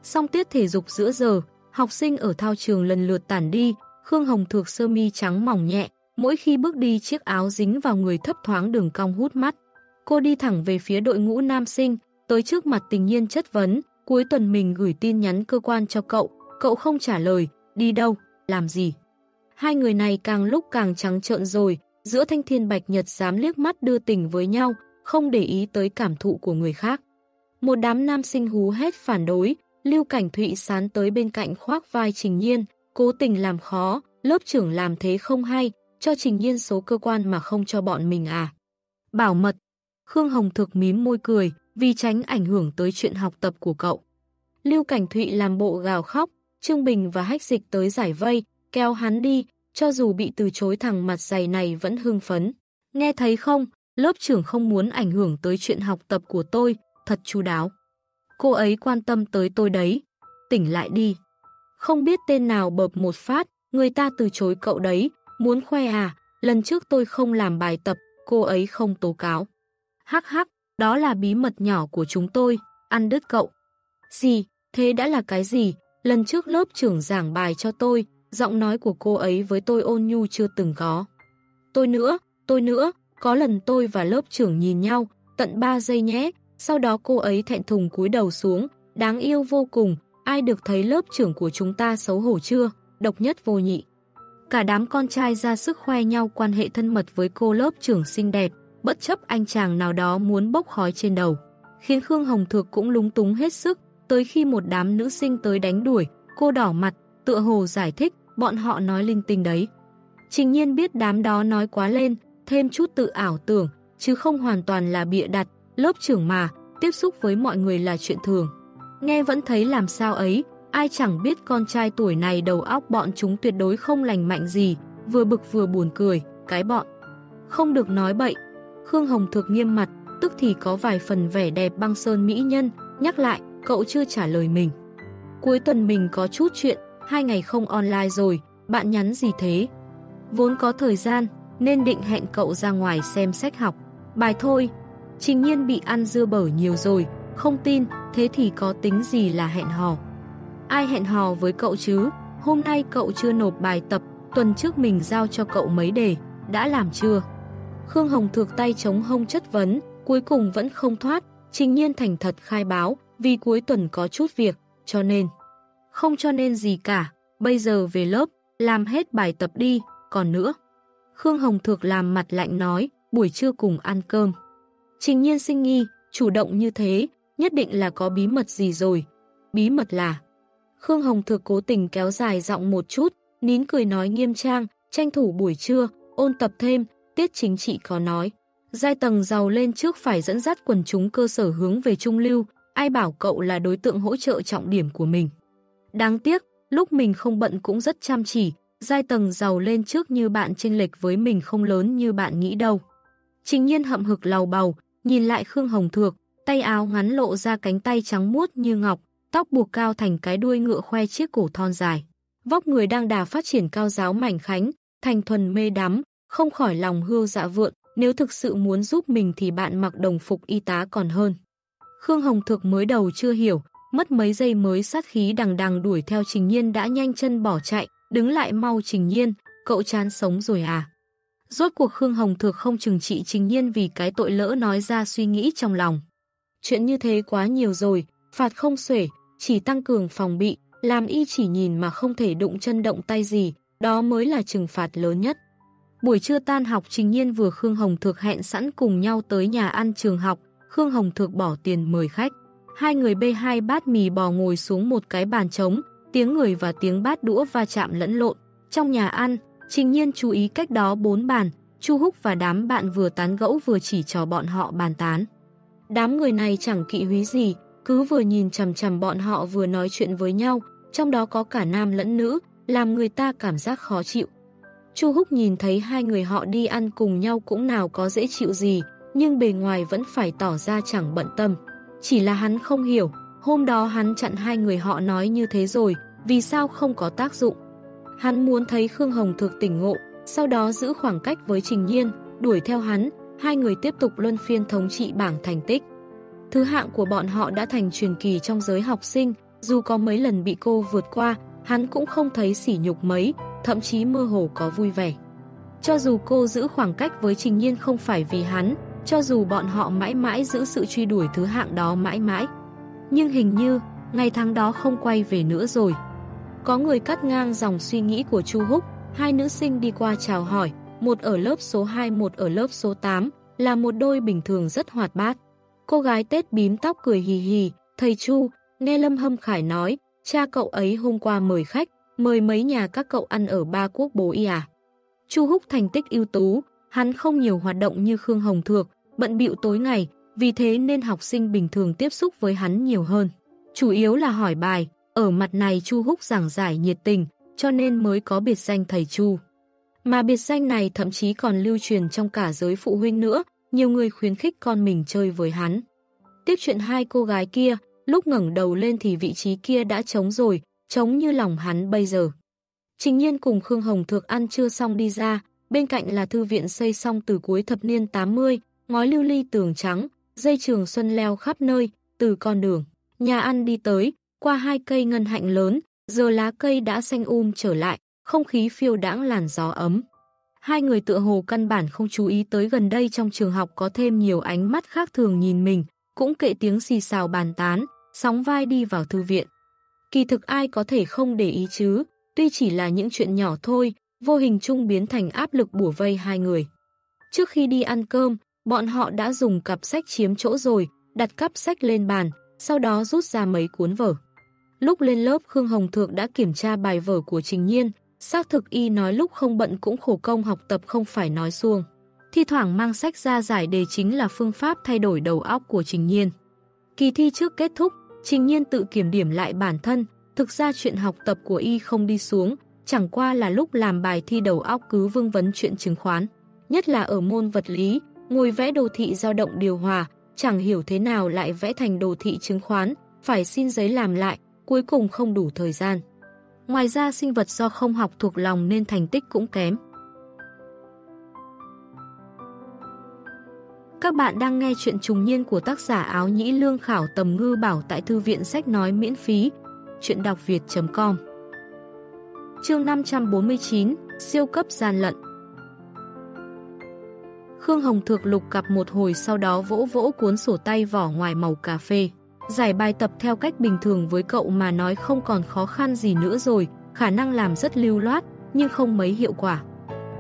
Xong tiết thể dục giữa giờ, học sinh ở thao trường lần lượt tản đi, Khương Hồng Thược sơ mi trắng mỏng nhẹ, mỗi khi bước đi chiếc áo dính vào người thấp thoáng đường cong hút mắt. Cô đi thẳng về phía đội ngũ nam sinh, tới trước mặt tình nhiên chất vấn, cuối tuần mình gửi tin nhắn cơ quan cho cậu, cậu không trả lời, đi đâu, làm gì. Hai người này càng lúc càng trắng trợn rồi, giữa thanh thiên bạch nhật dám liếc mắt đưa tình với nhau, không để ý tới cảm thụ của người khác. Một đám nam sinh hú hét phản đối, Lưu Cảnh Thụy sán tới bên cạnh khoác vai Trình Nhiên, cố tình làm khó, lớp trưởng làm thế không hay, cho Trình Nhiên số cơ quan mà không cho bọn mình à. Bảo mật, Khương Hồng thực mím môi cười, vì tránh ảnh hưởng tới chuyện học tập của cậu. Lưu Cảnh Thụy làm bộ gào khóc, Trương Bình và Hách Dịch tới giải vây, kéo hắn đi, cho dù bị từ chối thằng mặt dày này vẫn hưng phấn. Nghe thấy không, lớp trưởng không muốn ảnh hưởng tới chuyện học tập của tôi, thật chu đáo. Cô ấy quan tâm tới tôi đấy, tỉnh lại đi. Không biết tên nào bợp một phát, người ta từ chối cậu đấy, muốn khoe à, lần trước tôi không làm bài tập, cô ấy không tố cáo. Hắc hắc, đó là bí mật nhỏ của chúng tôi, ăn đứt cậu. Gì, thế đã là cái gì? Lần trước lớp trưởng giảng bài cho tôi, giọng nói của cô ấy với tôi ôn nhu chưa từng có. Tôi nữa, tôi nữa, có lần tôi và lớp trưởng nhìn nhau, tận 3 giây nhé, sau đó cô ấy thẹn thùng cúi đầu xuống, đáng yêu vô cùng, ai được thấy lớp trưởng của chúng ta xấu hổ chưa, độc nhất vô nhị. Cả đám con trai ra sức khoe nhau quan hệ thân mật với cô lớp trưởng xinh đẹp, bất chấp anh chàng nào đó muốn bốc khói trên đầu. Khiến Khương Hồng Thược cũng lúng túng hết sức, tới khi một đám nữ sinh tới đánh đuổi, cô đỏ mặt, tựa hồ giải thích, bọn họ nói linh tinh đấy. Trình nhiên biết đám đó nói quá lên, thêm chút tự ảo tưởng, chứ không hoàn toàn là bịa đặt, lớp trưởng mà, tiếp xúc với mọi người là chuyện thường. Nghe vẫn thấy làm sao ấy, ai chẳng biết con trai tuổi này đầu óc bọn chúng tuyệt đối không lành mạnh gì, vừa bực vừa buồn cười, cái bọn. Không được nói bậy. Khương Hồng thực nghiêm mặt, tức thì có vài phần vẻ đẹp băng sơn mỹ nhân, nhắc lại, cậu chưa trả lời mình. Cuối tuần mình có chút chuyện, hai ngày không online rồi, bạn nhắn gì thế? Vốn có thời gian, nên định hẹn cậu ra ngoài xem sách học. Bài thôi, trình nhiên bị ăn dưa bở nhiều rồi, không tin, thế thì có tính gì là hẹn hò. Ai hẹn hò với cậu chứ? Hôm nay cậu chưa nộp bài tập, tuần trước mình giao cho cậu mấy đề, đã làm chưa? Khương Hồng thược tay chống hông chất vấn, cuối cùng vẫn không thoát, trình nhiên thành thật khai báo, vì cuối tuần có chút việc, cho nên. Không cho nên gì cả, bây giờ về lớp, làm hết bài tập đi, còn nữa. Khương Hồng Thược làm mặt lạnh nói, buổi trưa cùng ăn cơm. Trình nhiên sinh nghi, chủ động như thế, nhất định là có bí mật gì rồi. Bí mật là... Khương Hồng Thược cố tình kéo dài giọng một chút, nín cười nói nghiêm trang, tranh thủ buổi trưa, ôn tập thêm, tiết chính trị có nói. Giai tầng giàu lên trước phải dẫn dắt quần chúng cơ sở hướng về trung lưu, ai bảo cậu là đối tượng hỗ trợ trọng điểm của mình. Đáng tiếc, lúc mình không bận cũng rất chăm chỉ, giai tầng giàu lên trước như bạn chênh lệch với mình không lớn như bạn nghĩ đâu. Trình nhiên hậm hực lầu bầu, nhìn lại Khương Hồng Thược, tay áo ngắn lộ ra cánh tay trắng muốt như ngọc, tóc buộc cao thành cái đuôi ngựa khoe chiếc cổ thon dài. Vóc người đang đà phát triển cao giáo mảnh khánh, thành thuần mê đắm, không khỏi lòng hưu dạ vượn, nếu thực sự muốn giúp mình thì bạn mặc đồng phục y tá còn hơn. Khương Hồng thược mới đầu chưa hiểu, mất mấy giây mới sát khí đằng đằng đuổi theo Trình Nhiên đã nhanh chân bỏ chạy, đứng lại mau Trình Nhiên, cậu chán sống rồi à? Rốt cuộc Khương Hồng Thược không trừng trị Trình Nhiên vì cái tội lỡ nói ra suy nghĩ trong lòng. Chuyện như thế quá nhiều rồi, phạt không xuể, chỉ tăng cường phòng bị, làm y chỉ nhìn mà không thể đụng chân động tay gì, đó mới là trừng phạt lớn nhất. Buổi trưa tan học Trình Nhiên vừa Khương Hồng Thược hẹn sẵn cùng nhau tới nhà ăn trường học, Khương Hồng Thược bỏ tiền mời khách. Hai người bê hai bát mì bò ngồi xuống một cái bàn trống, tiếng người và tiếng bát đũa va chạm lẫn lộn. Trong nhà ăn, Trình Nhiên chú ý cách đó bốn bàn, Chu Húc và đám bạn vừa tán gẫu vừa chỉ cho bọn họ bàn tán. Đám người này chẳng kỵ húy gì, cứ vừa nhìn chầm chầm bọn họ vừa nói chuyện với nhau, trong đó có cả nam lẫn nữ, làm người ta cảm giác khó chịu. Chu Húc nhìn thấy hai người họ đi ăn cùng nhau cũng nào có dễ chịu gì, nhưng bề ngoài vẫn phải tỏ ra chẳng bận tâm. Chỉ là hắn không hiểu, hôm đó hắn chặn hai người họ nói như thế rồi, vì sao không có tác dụng. Hắn muốn thấy Khương Hồng thực tỉnh ngộ, sau đó giữ khoảng cách với Trình Nhiên, đuổi theo hắn, hai người tiếp tục luân phiên thống trị bảng thành tích. Thứ hạng của bọn họ đã thành truyền kỳ trong giới học sinh, dù có mấy lần bị cô vượt qua, hắn cũng không thấy sỉ nhục mấy, thậm chí mơ hồ có vui vẻ. Cho dù cô giữ khoảng cách với Trình Nhiên không phải vì hắn, cho dù bọn họ mãi mãi giữ sự truy đuổi thứ hạng đó mãi mãi. Nhưng hình như, ngày tháng đó không quay về nữa rồi. Có người cắt ngang dòng suy nghĩ của Chu Húc, hai nữ sinh đi qua chào hỏi, một ở lớp số 2, một ở lớp số 8, là một đôi bình thường rất hoạt bát. Cô gái Tết bím tóc cười hì hì, thầy Chu, nghe Lâm Hâm Khải nói, cha cậu ấy hôm qua mời khách, mời mấy nhà các cậu ăn ở ba quốc bố y à. Chu Húc thành tích ưu tú, hắn không nhiều hoạt động như Khương Hồng Thược, bận bịu tối ngày, vì thế nên học sinh bình thường tiếp xúc với hắn nhiều hơn. Chủ yếu là hỏi bài, ở mặt này Chu Húc giảng giải nhiệt tình, cho nên mới có biệt danh thầy Chu. Mà biệt danh này thậm chí còn lưu truyền trong cả giới phụ huynh nữa, nhiều người khuyến khích con mình chơi với hắn. Tiếp chuyện hai cô gái kia, lúc ngẩng đầu lên thì vị trí kia đã trống rồi, trống như lòng hắn bây giờ. Trình nhiên cùng Khương Hồng Thược ăn chưa xong đi ra, bên cạnh là thư viện xây xong từ cuối thập niên 80, ngói lưu ly tường trắng, dây trường xuân leo khắp nơi, từ con đường. Nhà ăn đi tới, qua hai cây ngân hạnh lớn, giờ lá cây đã xanh um trở lại, không khí phiêu đãng làn gió ấm. Hai người tựa hồ căn bản không chú ý tới gần đây trong trường học có thêm nhiều ánh mắt khác thường nhìn mình, cũng kệ tiếng xì xào bàn tán, sóng vai đi vào thư viện. Kỳ thực ai có thể không để ý chứ, tuy chỉ là những chuyện nhỏ thôi, vô hình chung biến thành áp lực bủa vây hai người. Trước khi đi ăn cơm, bọn họ đã dùng cặp sách chiếm chỗ rồi, đặt cặp sách lên bàn, sau đó rút ra mấy cuốn vở. Lúc lên lớp Khương Hồng Thượng đã kiểm tra bài vở của Trình Nhiên, xác thực y nói lúc không bận cũng khổ công học tập không phải nói xuông. Thi thoảng mang sách ra giải đề chính là phương pháp thay đổi đầu óc của Trình Nhiên. Kỳ thi trước kết thúc, Trình Nhiên tự kiểm điểm lại bản thân, thực ra chuyện học tập của y không đi xuống, chẳng qua là lúc làm bài thi đầu óc cứ vương vấn chuyện chứng khoán. Nhất là ở môn vật lý, ngồi vẽ đồ thị dao động điều hòa, chẳng hiểu thế nào lại vẽ thành đồ thị chứng khoán, phải xin giấy làm lại, cuối cùng không đủ thời gian. Ngoài ra, sinh vật do không học thuộc lòng nên thành tích cũng kém. Các bạn đang nghe chuyện trùng niên của tác giả áo nhĩ lương khảo tầm ngư bảo tại thư viện sách nói miễn phí. Chuyện đọc việt.com Chương 549 Siêu cấp gian lận Khương Hồng Thược lục cặp một hồi sau đó vỗ vỗ cuốn sổ tay vỏ ngoài màu cà phê. Giải bài tập theo cách bình thường với cậu mà nói không còn khó khăn gì nữa rồi, khả năng làm rất lưu loát, nhưng không mấy hiệu quả.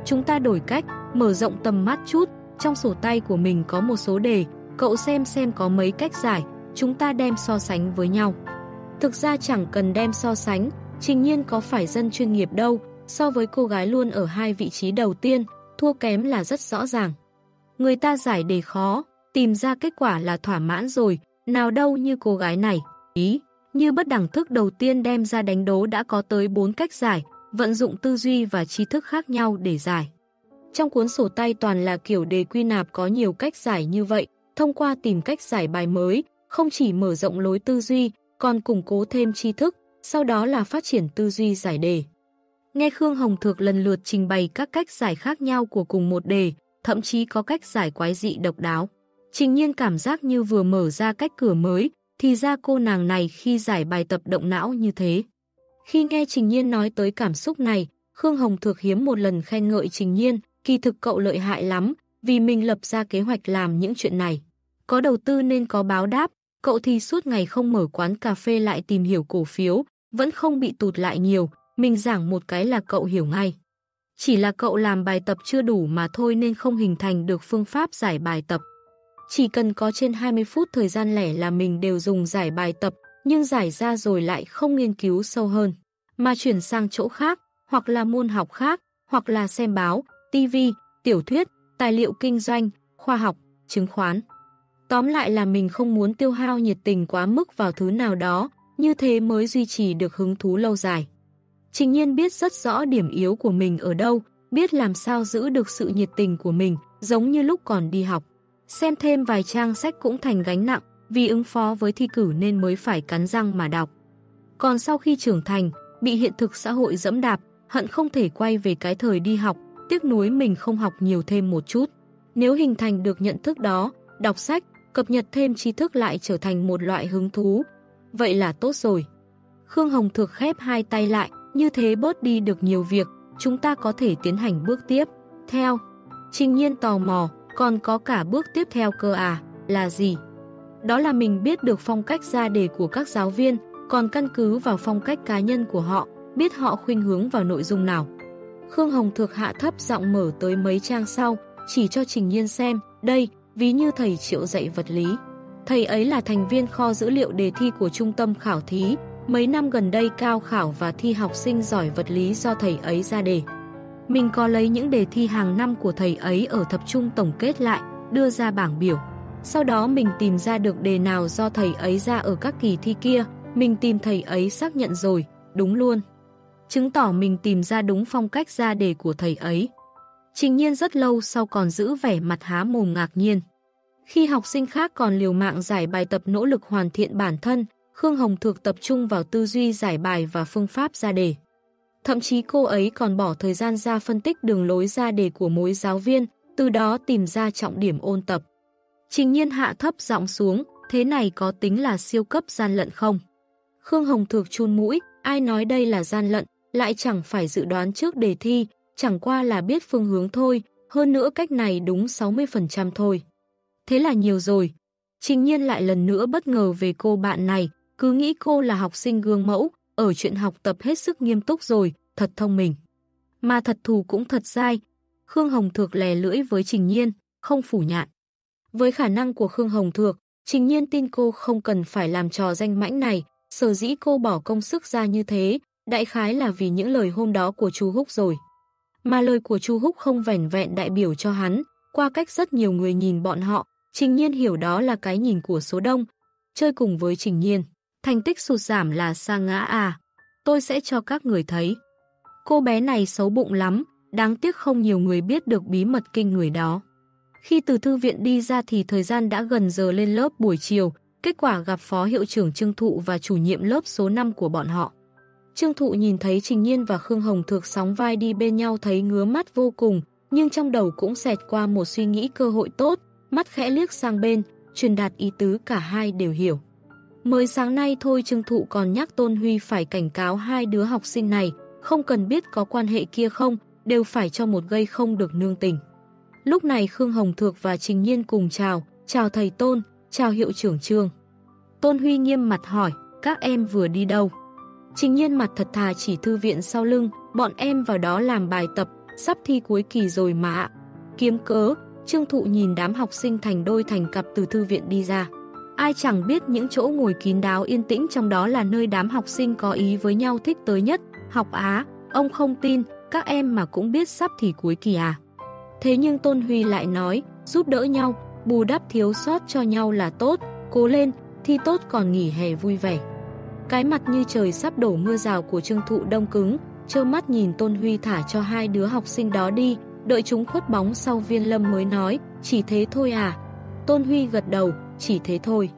Chúng ta đổi cách, mở rộng tầm mắt chút, trong sổ tay của mình có một số đề, cậu xem xem có mấy cách giải, chúng ta đem so sánh với nhau. Thực ra chẳng cần đem so sánh, trình nhiên có phải dân chuyên nghiệp đâu, so với cô gái luôn ở hai vị trí đầu tiên, thua kém là rất rõ ràng. Người ta giải đề khó, tìm ra kết quả là thỏa mãn rồi, nào đâu như cô gái này. Ý, như bất đẳng thức đầu tiên đem ra đánh đố đã có tới 4 cách giải, vận dụng tư duy và tri thức khác nhau để giải. Trong cuốn sổ tay toàn là kiểu đề quy nạp có nhiều cách giải như vậy, thông qua tìm cách giải bài mới, không chỉ mở rộng lối tư duy, còn củng cố thêm tri thức, sau đó là phát triển tư duy giải đề. Nghe Khương Hồng Thược lần lượt trình bày các cách giải khác nhau của cùng một đề, thậm chí có cách giải quái dị độc đáo. Trình nhiên cảm giác như vừa mở ra cách cửa mới, thì ra cô nàng này khi giải bài tập động não như thế. Khi nghe Trình Nhiên nói tới cảm xúc này, Khương Hồng Thược hiếm một lần khen ngợi Trình Nhiên, kỳ thực cậu lợi hại lắm, vì mình lập ra kế hoạch làm những chuyện này. Có đầu tư nên có báo đáp, cậu thì suốt ngày không mở quán cà phê lại tìm hiểu cổ phiếu, vẫn không bị tụt lại nhiều, mình giảng một cái là cậu hiểu ngay. Chỉ là cậu làm bài tập chưa đủ mà thôi nên không hình thành được phương pháp giải bài tập. Chỉ cần có trên 20 phút thời gian lẻ là mình đều dùng giải bài tập, nhưng giải ra rồi lại không nghiên cứu sâu hơn, mà chuyển sang chỗ khác, hoặc là môn học khác, hoặc là xem báo, tivi, tiểu thuyết, tài liệu kinh doanh, khoa học, chứng khoán. Tóm lại là mình không muốn tiêu hao nhiệt tình quá mức vào thứ nào đó, như thế mới duy trì được hứng thú lâu dài. Trình nhiên biết rất rõ điểm yếu của mình ở đâu, biết làm sao giữ được sự nhiệt tình của mình, giống như lúc còn đi học. Xem thêm vài trang sách cũng thành gánh nặng, vì ứng phó với thi cử nên mới phải cắn răng mà đọc. Còn sau khi trưởng thành, bị hiện thực xã hội dẫm đạp, hận không thể quay về cái thời đi học, tiếc nuối mình không học nhiều thêm một chút. Nếu hình thành được nhận thức đó, đọc sách, cập nhật thêm tri thức lại trở thành một loại hứng thú. Vậy là tốt rồi. Khương Hồng thực khép hai tay lại, như thế bớt đi được nhiều việc, chúng ta có thể tiến hành bước tiếp. Theo, Trình Nhiên tò mò, còn có cả bước tiếp theo cơ à, là gì? Đó là mình biết được phong cách ra đề của các giáo viên, còn căn cứ vào phong cách cá nhân của họ, biết họ khuynh hướng vào nội dung nào. Khương Hồng thực hạ thấp giọng mở tới mấy trang sau, chỉ cho Trình Nhiên xem, đây, ví như thầy triệu dạy vật lý. Thầy ấy là thành viên kho dữ liệu đề thi của trung tâm khảo thí, mấy năm gần đây cao khảo và thi học sinh giỏi vật lý do thầy ấy ra đề. Mình có lấy những đề thi hàng năm của thầy ấy ở thập trung tổng kết lại, đưa ra bảng biểu. Sau đó mình tìm ra được đề nào do thầy ấy ra ở các kỳ thi kia, mình tìm thầy ấy xác nhận rồi, đúng luôn. Chứng tỏ mình tìm ra đúng phong cách ra đề của thầy ấy. Trình nhiên rất lâu sau còn giữ vẻ mặt há mồm ngạc nhiên. Khi học sinh khác còn liều mạng giải bài tập nỗ lực hoàn thiện bản thân, Khương Hồng Thược tập trung vào tư duy giải bài và phương pháp ra đề. Thậm chí cô ấy còn bỏ thời gian ra phân tích đường lối ra đề của mỗi giáo viên, từ đó tìm ra trọng điểm ôn tập. Trình nhiên hạ thấp giọng xuống, thế này có tính là siêu cấp gian lận không? Khương Hồng Thược chun mũi, ai nói đây là gian lận, lại chẳng phải dự đoán trước đề thi, chẳng qua là biết phương hướng thôi, hơn nữa cách này đúng 60% thôi. Thế là nhiều rồi. Trình nhiên lại lần nữa bất ngờ về cô bạn này, cứ nghĩ cô là học sinh gương mẫu, ở chuyện học tập hết sức nghiêm túc rồi, thật thông minh. Mà thật thù cũng thật dai. Khương Hồng Thược lè lưỡi với Trình Nhiên, không phủ nhạn. Với khả năng của Khương Hồng Thược, Trình Nhiên tin cô không cần phải làm trò danh mãnh này, sở dĩ cô bỏ công sức ra như thế, đại khái là vì những lời hôm đó của chú Húc rồi. Mà lời của chú Húc không vẻn vẹn đại biểu cho hắn, qua cách rất nhiều người nhìn bọn họ, Trình Nhiên hiểu đó là cái nhìn của số đông. Chơi cùng với Trình Nhiên, thành tích sụt giảm là sa ngã à. Tôi sẽ cho các người thấy. Cô bé này xấu bụng lắm, đáng tiếc không nhiều người biết được bí mật kinh người đó. Khi từ thư viện đi ra thì thời gian đã gần giờ lên lớp buổi chiều, kết quả gặp phó hiệu trưởng Trương Thụ và chủ nhiệm lớp số 5 của bọn họ. Trương Thụ nhìn thấy Trình Nhiên và Khương Hồng Thược sóng vai đi bên nhau thấy ngứa mắt vô cùng, nhưng trong đầu cũng xẹt qua một suy nghĩ cơ hội tốt, mắt khẽ liếc sang bên, truyền đạt ý tứ cả hai đều hiểu. Mới sáng nay thôi Trương Thụ còn nhắc Tôn Huy phải cảnh cáo hai đứa học sinh này, không cần biết có quan hệ kia không, đều phải cho một gây không được nương tình. Lúc này Khương Hồng Thược và Trình Nhiên cùng chào, chào thầy Tôn, chào hiệu trưởng Trương. Tôn Huy nghiêm mặt hỏi, các em vừa đi đâu? Trình Nhiên mặt thật thà chỉ thư viện sau lưng, bọn em vào đó làm bài tập, sắp thi cuối kỳ rồi mà ạ. Kiếm cớ, Trương Thụ nhìn đám học sinh thành đôi thành cặp từ thư viện đi ra. Ai chẳng biết những chỗ ngồi kín đáo yên tĩnh trong đó là nơi đám học sinh có ý với nhau thích tới nhất. Học Á, ông không tin, các em mà cũng biết sắp thì cuối kỳ à. Thế nhưng Tôn Huy lại nói, giúp đỡ nhau, bù đắp thiếu sót cho nhau là tốt, cố lên, thi tốt còn nghỉ hè vui vẻ. Cái mặt như trời sắp đổ mưa rào của Trương Thụ đông cứng, trơ mắt nhìn Tôn Huy thả cho hai đứa học sinh đó đi, đợi chúng khuất bóng sau viên lâm mới nói, chỉ thế thôi à. Tôn Huy gật đầu, chỉ thế thôi.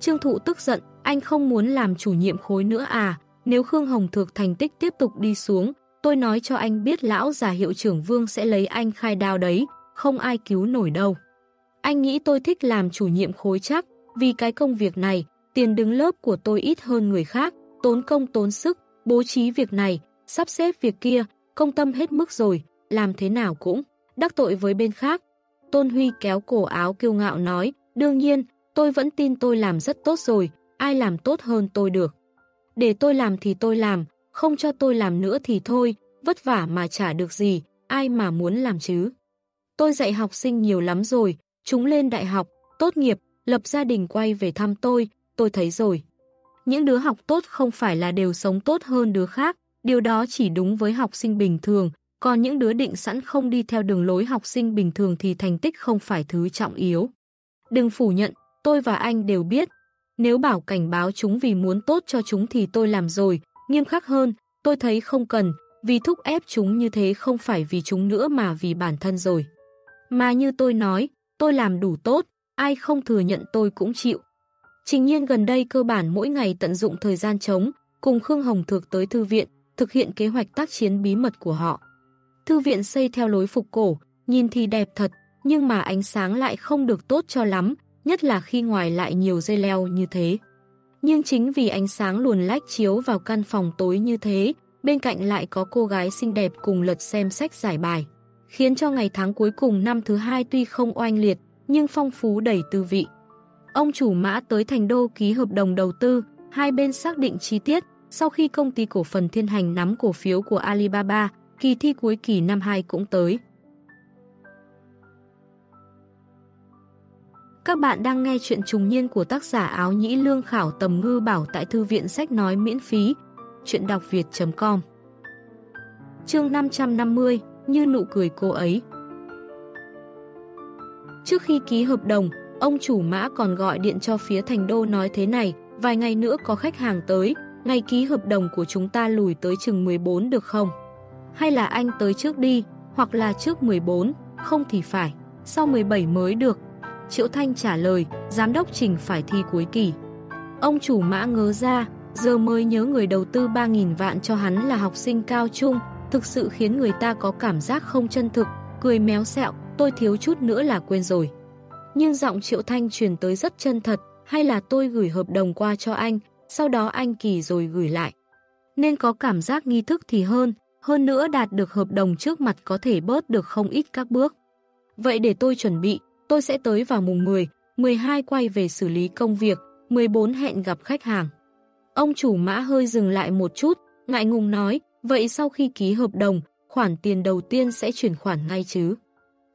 Trương Thụ tức giận, anh không muốn làm chủ nhiệm khối nữa à, nếu Khương Hồng Thược thành tích tiếp tục đi xuống, tôi nói cho anh biết lão già hiệu trưởng Vương sẽ lấy anh khai đào đấy, không ai cứu nổi đâu. Anh nghĩ tôi thích làm chủ nhiệm khối chắc, vì cái công việc này, tiền đứng lớp của tôi ít hơn người khác, tốn công tốn sức, bố trí việc này, sắp xếp việc kia, công tâm hết mức rồi, làm thế nào cũng, đắc tội với bên khác. Tôn Huy kéo cổ áo kiêu ngạo nói, đương nhiên, tôi vẫn tin tôi làm rất tốt rồi, ai làm tốt hơn tôi được. Để tôi làm thì tôi làm, không cho tôi làm nữa thì thôi, vất vả mà trả được gì, ai mà muốn làm chứ. Tôi dạy học sinh nhiều lắm rồi, chúng lên đại học, tốt nghiệp, lập gia đình quay về thăm tôi, tôi thấy rồi. Những đứa học tốt không phải là đều sống tốt hơn đứa khác, điều đó chỉ đúng với học sinh bình thường, còn những đứa định sẵn không đi theo đường lối học sinh bình thường thì thành tích không phải thứ trọng yếu. Đừng phủ nhận, tôi và anh đều biết. Nếu bảo cảnh báo chúng vì muốn tốt cho chúng thì tôi làm rồi, nghiêm khắc hơn, tôi thấy không cần, vì thúc ép chúng như thế không phải vì chúng nữa mà vì bản thân rồi. Mà như tôi nói, tôi làm đủ tốt, ai không thừa nhận tôi cũng chịu. Trình nhiên gần đây cơ bản mỗi ngày tận dụng thời gian trống, cùng Khương Hồng Thược tới thư viện, thực hiện kế hoạch tác chiến bí mật của họ. Thư viện xây theo lối phục cổ, nhìn thì đẹp thật, nhưng mà ánh sáng lại không được tốt cho lắm, nhất là khi ngoài lại nhiều dây leo như thế. Nhưng chính vì ánh sáng luồn lách chiếu vào căn phòng tối như thế, bên cạnh lại có cô gái xinh đẹp cùng lật xem sách giải bài, khiến cho ngày tháng cuối cùng năm thứ hai tuy không oanh liệt, nhưng phong phú đầy tư vị. Ông chủ mã tới thành đô ký hợp đồng đầu tư, hai bên xác định chi tiết, sau khi công ty cổ phần thiên hành nắm cổ phiếu của Alibaba, kỳ thi cuối kỳ năm 2 cũng tới. Các bạn đang nghe chuyện trùng niên của tác giả áo nhĩ lương khảo tầm ngư bảo tại thư viện sách nói miễn phí, chuyện đọc việt.com Chương 550, như nụ cười cô ấy Trước khi ký hợp đồng, ông chủ mã còn gọi điện cho phía thành đô nói thế này, vài ngày nữa có khách hàng tới, ngày ký hợp đồng của chúng ta lùi tới chừng 14 được không? Hay là anh tới trước đi, hoặc là trước 14, không thì phải, sau 17 mới được. Triệu Thanh trả lời, giám đốc trình phải thi cuối kỳ. Ông chủ mã ngớ ra, giờ mới nhớ người đầu tư 3.000 vạn cho hắn là học sinh cao trung, thực sự khiến người ta có cảm giác không chân thực, cười méo sẹo, tôi thiếu chút nữa là quên rồi. Nhưng giọng Triệu Thanh truyền tới rất chân thật, hay là tôi gửi hợp đồng qua cho anh, sau đó anh kỳ rồi gửi lại. Nên có cảm giác nghi thức thì hơn, hơn nữa đạt được hợp đồng trước mặt có thể bớt được không ít các bước. Vậy để tôi chuẩn bị, tôi sẽ tới vào mùng 10, 12 quay về xử lý công việc, 14 hẹn gặp khách hàng. Ông chủ mã hơi dừng lại một chút, ngại ngùng nói, vậy sau khi ký hợp đồng, khoản tiền đầu tiên sẽ chuyển khoản ngay chứ?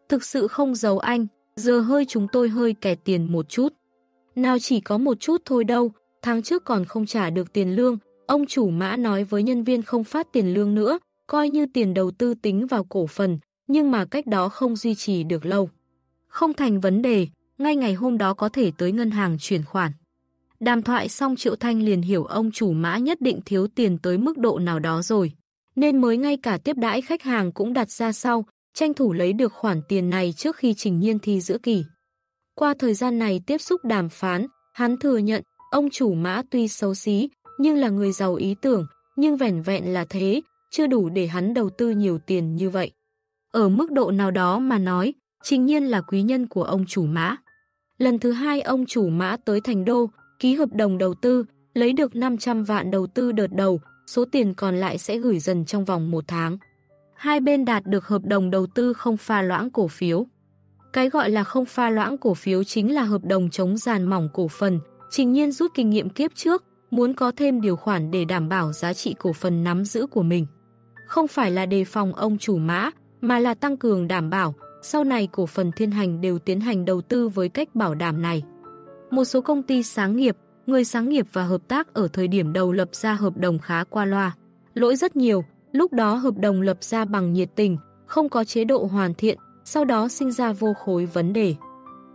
Thực sự không giấu anh, giờ hơi chúng tôi hơi kẹt tiền một chút. Nào chỉ có một chút thôi đâu, tháng trước còn không trả được tiền lương, ông chủ mã nói với nhân viên không phát tiền lương nữa, coi như tiền đầu tư tính vào cổ phần, nhưng mà cách đó không duy trì được lâu. Không thành vấn đề, ngay ngày hôm đó có thể tới ngân hàng chuyển khoản. Đàm thoại xong Triệu Thanh liền hiểu ông chủ mã nhất định thiếu tiền tới mức độ nào đó rồi, nên mới ngay cả tiếp đãi khách hàng cũng đặt ra sau, tranh thủ lấy được khoản tiền này trước khi trình nhiên thi giữa kỳ. Qua thời gian này tiếp xúc đàm phán, hắn thừa nhận ông chủ mã tuy xấu xí, nhưng là người giàu ý tưởng, nhưng vẻn vẹn là thế, chưa đủ để hắn đầu tư nhiều tiền như vậy. Ở mức độ nào đó mà nói, trình nhiên là quý nhân của ông chủ mã. Lần thứ hai ông chủ mã tới thành đô, ký hợp đồng đầu tư, lấy được 500 vạn đầu tư đợt đầu, số tiền còn lại sẽ gửi dần trong vòng một tháng. Hai bên đạt được hợp đồng đầu tư không pha loãng cổ phiếu. Cái gọi là không pha loãng cổ phiếu chính là hợp đồng chống giàn mỏng cổ phần, trình nhiên rút kinh nghiệm kiếp trước, muốn có thêm điều khoản để đảm bảo giá trị cổ phần nắm giữ của mình. Không phải là đề phòng ông chủ mã, mà là tăng cường đảm bảo, sau này cổ phần thiên hành đều tiến hành đầu tư với cách bảo đảm này. Một số công ty sáng nghiệp, người sáng nghiệp và hợp tác ở thời điểm đầu lập ra hợp đồng khá qua loa. Lỗi rất nhiều, lúc đó hợp đồng lập ra bằng nhiệt tình, không có chế độ hoàn thiện, sau đó sinh ra vô khối vấn đề.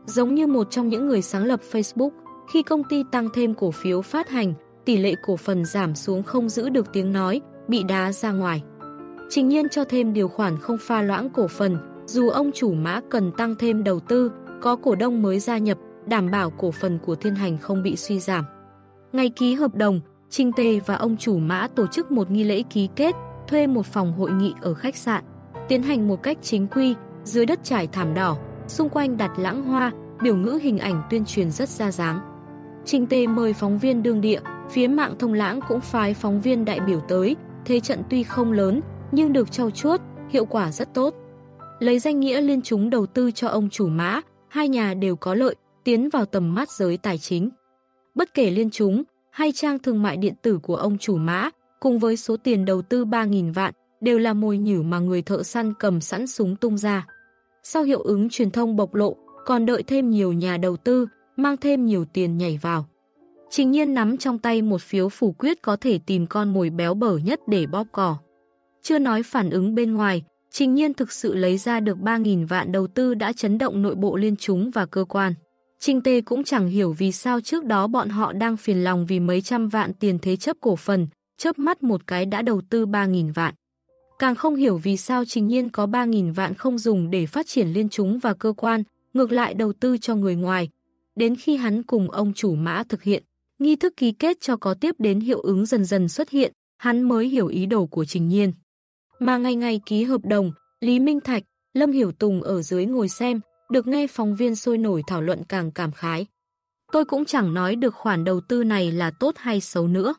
Giống như một trong những người sáng lập Facebook, khi công ty tăng thêm cổ phiếu phát hành, tỷ lệ cổ phần giảm xuống không giữ được tiếng nói, bị đá ra ngoài. Trình nhiên cho thêm điều khoản không pha loãng cổ phần, dù ông chủ mã cần tăng thêm đầu tư, có cổ đông mới gia nhập, đảm bảo cổ phần của thiên hành không bị suy giảm. Ngày ký hợp đồng, trinh tê và ông chủ mã tổ chức một nghi lễ ký kết, thuê một phòng hội nghị ở khách sạn, tiến hành một cách chính quy, dưới đất trải thảm đỏ, xung quanh đặt lãng hoa, biểu ngữ hình ảnh tuyên truyền rất ra dáng. trinh tê mời phóng viên đương địa, phía mạng thông lãng cũng phái phóng viên đại biểu tới, thế trận tuy không lớn, nhưng được trau chuốt, hiệu quả rất tốt. Lấy danh nghĩa liên chúng đầu tư cho ông chủ mã, hai nhà đều có lợi, tiến vào tầm mắt giới tài chính. Bất kể liên chúng hay trang thương mại điện tử của ông chủ mã, cùng với số tiền đầu tư 3.000 vạn, đều là mồi nhử mà người thợ săn cầm sẵn súng tung ra. Sau hiệu ứng truyền thông bộc lộ, còn đợi thêm nhiều nhà đầu tư, mang thêm nhiều tiền nhảy vào. Trình nhiên nắm trong tay một phiếu phủ quyết có thể tìm con mồi béo bở nhất để bóp cỏ. Chưa nói phản ứng bên ngoài, Trình nhiên thực sự lấy ra được 3.000 vạn đầu tư đã chấn động nội bộ liên chúng và cơ quan. Trình Tê cũng chẳng hiểu vì sao trước đó bọn họ đang phiền lòng vì mấy trăm vạn tiền thế chấp cổ phần, chớp mắt một cái đã đầu tư 3.000 vạn. Càng không hiểu vì sao Trình Nhiên có 3.000 vạn không dùng để phát triển liên chúng và cơ quan, ngược lại đầu tư cho người ngoài. Đến khi hắn cùng ông chủ mã thực hiện, nghi thức ký kết cho có tiếp đến hiệu ứng dần dần xuất hiện, hắn mới hiểu ý đồ của Trình Nhiên. Mà ngày ngày ký hợp đồng, Lý Minh Thạch, Lâm Hiểu Tùng ở dưới ngồi xem, được nghe phóng viên sôi nổi thảo luận càng cảm khái. Tôi cũng chẳng nói được khoản đầu tư này là tốt hay xấu nữa.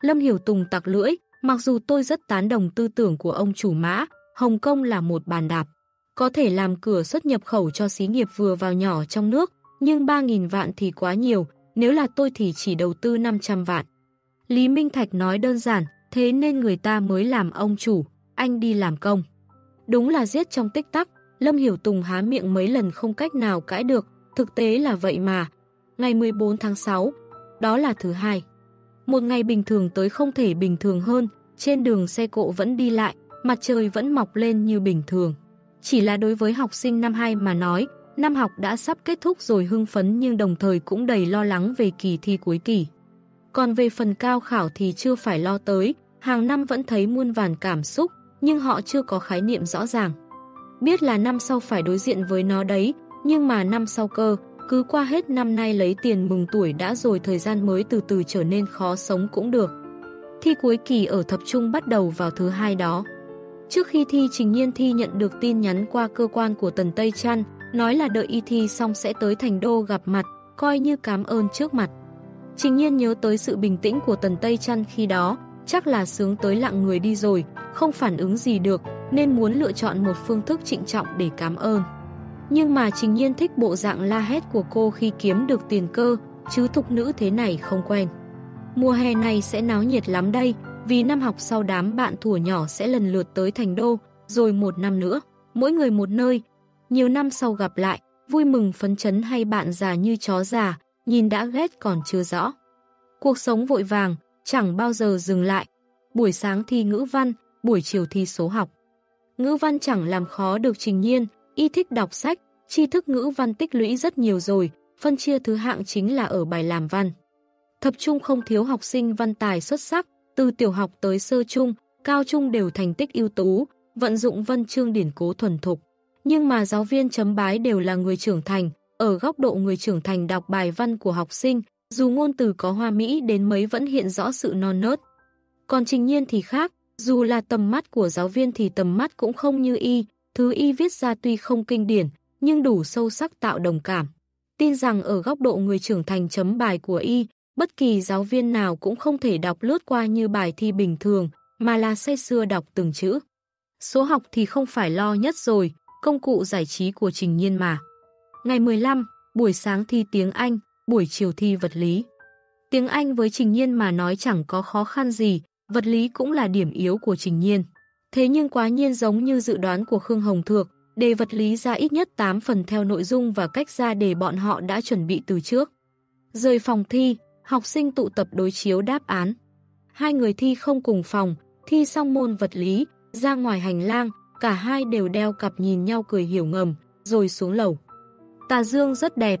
Lâm Hiểu Tùng tặc lưỡi, mặc dù tôi rất tán đồng tư tưởng của ông chủ mã, Hồng Kông là một bàn đạp. Có thể làm cửa xuất nhập khẩu cho xí nghiệp vừa vào nhỏ trong nước, nhưng 3.000 vạn thì quá nhiều, nếu là tôi thì chỉ đầu tư 500 vạn. Lý Minh Thạch nói đơn giản, thế nên người ta mới làm ông chủ, anh đi làm công. Đúng là giết trong tích tắc, Lâm Hiểu Tùng há miệng mấy lần không cách nào cãi được, thực tế là vậy mà. Ngày 14 tháng 6, đó là thứ hai. Một ngày bình thường tới không thể bình thường hơn, trên đường xe cộ vẫn đi lại, mặt trời vẫn mọc lên như bình thường. Chỉ là đối với học sinh năm 2 mà nói, năm học đã sắp kết thúc rồi hưng phấn nhưng đồng thời cũng đầy lo lắng về kỳ thi cuối kỳ. Còn về phần cao khảo thì chưa phải lo tới, hàng năm vẫn thấy muôn vàn cảm xúc, nhưng họ chưa có khái niệm rõ ràng. Biết là năm sau phải đối diện với nó đấy, nhưng mà năm sau cơ, cứ qua hết năm nay lấy tiền mừng tuổi đã rồi thời gian mới từ từ trở nên khó sống cũng được. Thi cuối kỳ ở thập trung bắt đầu vào thứ hai đó. Trước khi thi Trình Nhiên Thi nhận được tin nhắn qua cơ quan của Tần Tây Trăn, nói là đợi y thi xong sẽ tới thành đô gặp mặt, coi như cảm ơn trước mặt. Trình Nhiên nhớ tới sự bình tĩnh của Tần Tây Trăn khi đó, chắc là sướng tới lặng người đi rồi, không phản ứng gì được, nên muốn lựa chọn một phương thức trịnh trọng để cảm ơn. Nhưng mà Trình Nhiên thích bộ dạng la hét của cô khi kiếm được tiền cơ, chứ thục nữ thế này không quen. Mùa hè này sẽ náo nhiệt lắm đây, vì năm học sau đám bạn thủa nhỏ sẽ lần lượt tới thành đô, rồi một năm nữa, mỗi người một nơi. Nhiều năm sau gặp lại, vui mừng phấn chấn hay bạn già như chó già, nhìn đã ghét còn chưa rõ. Cuộc sống vội vàng, chẳng bao giờ dừng lại. Buổi sáng thi ngữ văn, buổi chiều thi số học. Ngữ văn chẳng làm khó được trình nhiên, y thích đọc sách, tri thức ngữ văn tích lũy rất nhiều rồi, phân chia thứ hạng chính là ở bài làm văn. Thập trung không thiếu học sinh văn tài xuất sắc, từ tiểu học tới sơ trung, cao trung đều thành tích ưu tú, vận dụng văn chương điển cố thuần thục. Nhưng mà giáo viên chấm bái đều là người trưởng thành, ở góc độ người trưởng thành đọc bài văn của học sinh, dù ngôn từ có hoa mỹ đến mấy vẫn hiện rõ sự non nớt. Còn trình nhiên thì khác, dù là tầm mắt của giáo viên thì tầm mắt cũng không như y, thứ y viết ra tuy không kinh điển, nhưng đủ sâu sắc tạo đồng cảm. Tin rằng ở góc độ người trưởng thành chấm bài của y, bất kỳ giáo viên nào cũng không thể đọc lướt qua như bài thi bình thường, mà là say xưa đọc từng chữ. Số học thì không phải lo nhất rồi, công cụ giải trí của Trình Nhiên mà. Ngày 15, buổi sáng thi tiếng Anh, buổi chiều thi vật lý. Tiếng Anh với Trình Nhiên mà nói chẳng có khó khăn gì, vật lý cũng là điểm yếu của Trình Nhiên. Thế nhưng quá nhiên giống như dự đoán của Khương Hồng Thược, đề vật lý ra ít nhất 8 phần theo nội dung và cách ra đề bọn họ đã chuẩn bị từ trước. Rời phòng thi, học sinh tụ tập đối chiếu đáp án. Hai người thi không cùng phòng, thi xong môn vật lý, ra ngoài hành lang, cả hai đều đeo cặp nhìn nhau cười hiểu ngầm, rồi xuống lầu. Tà Dương rất đẹp,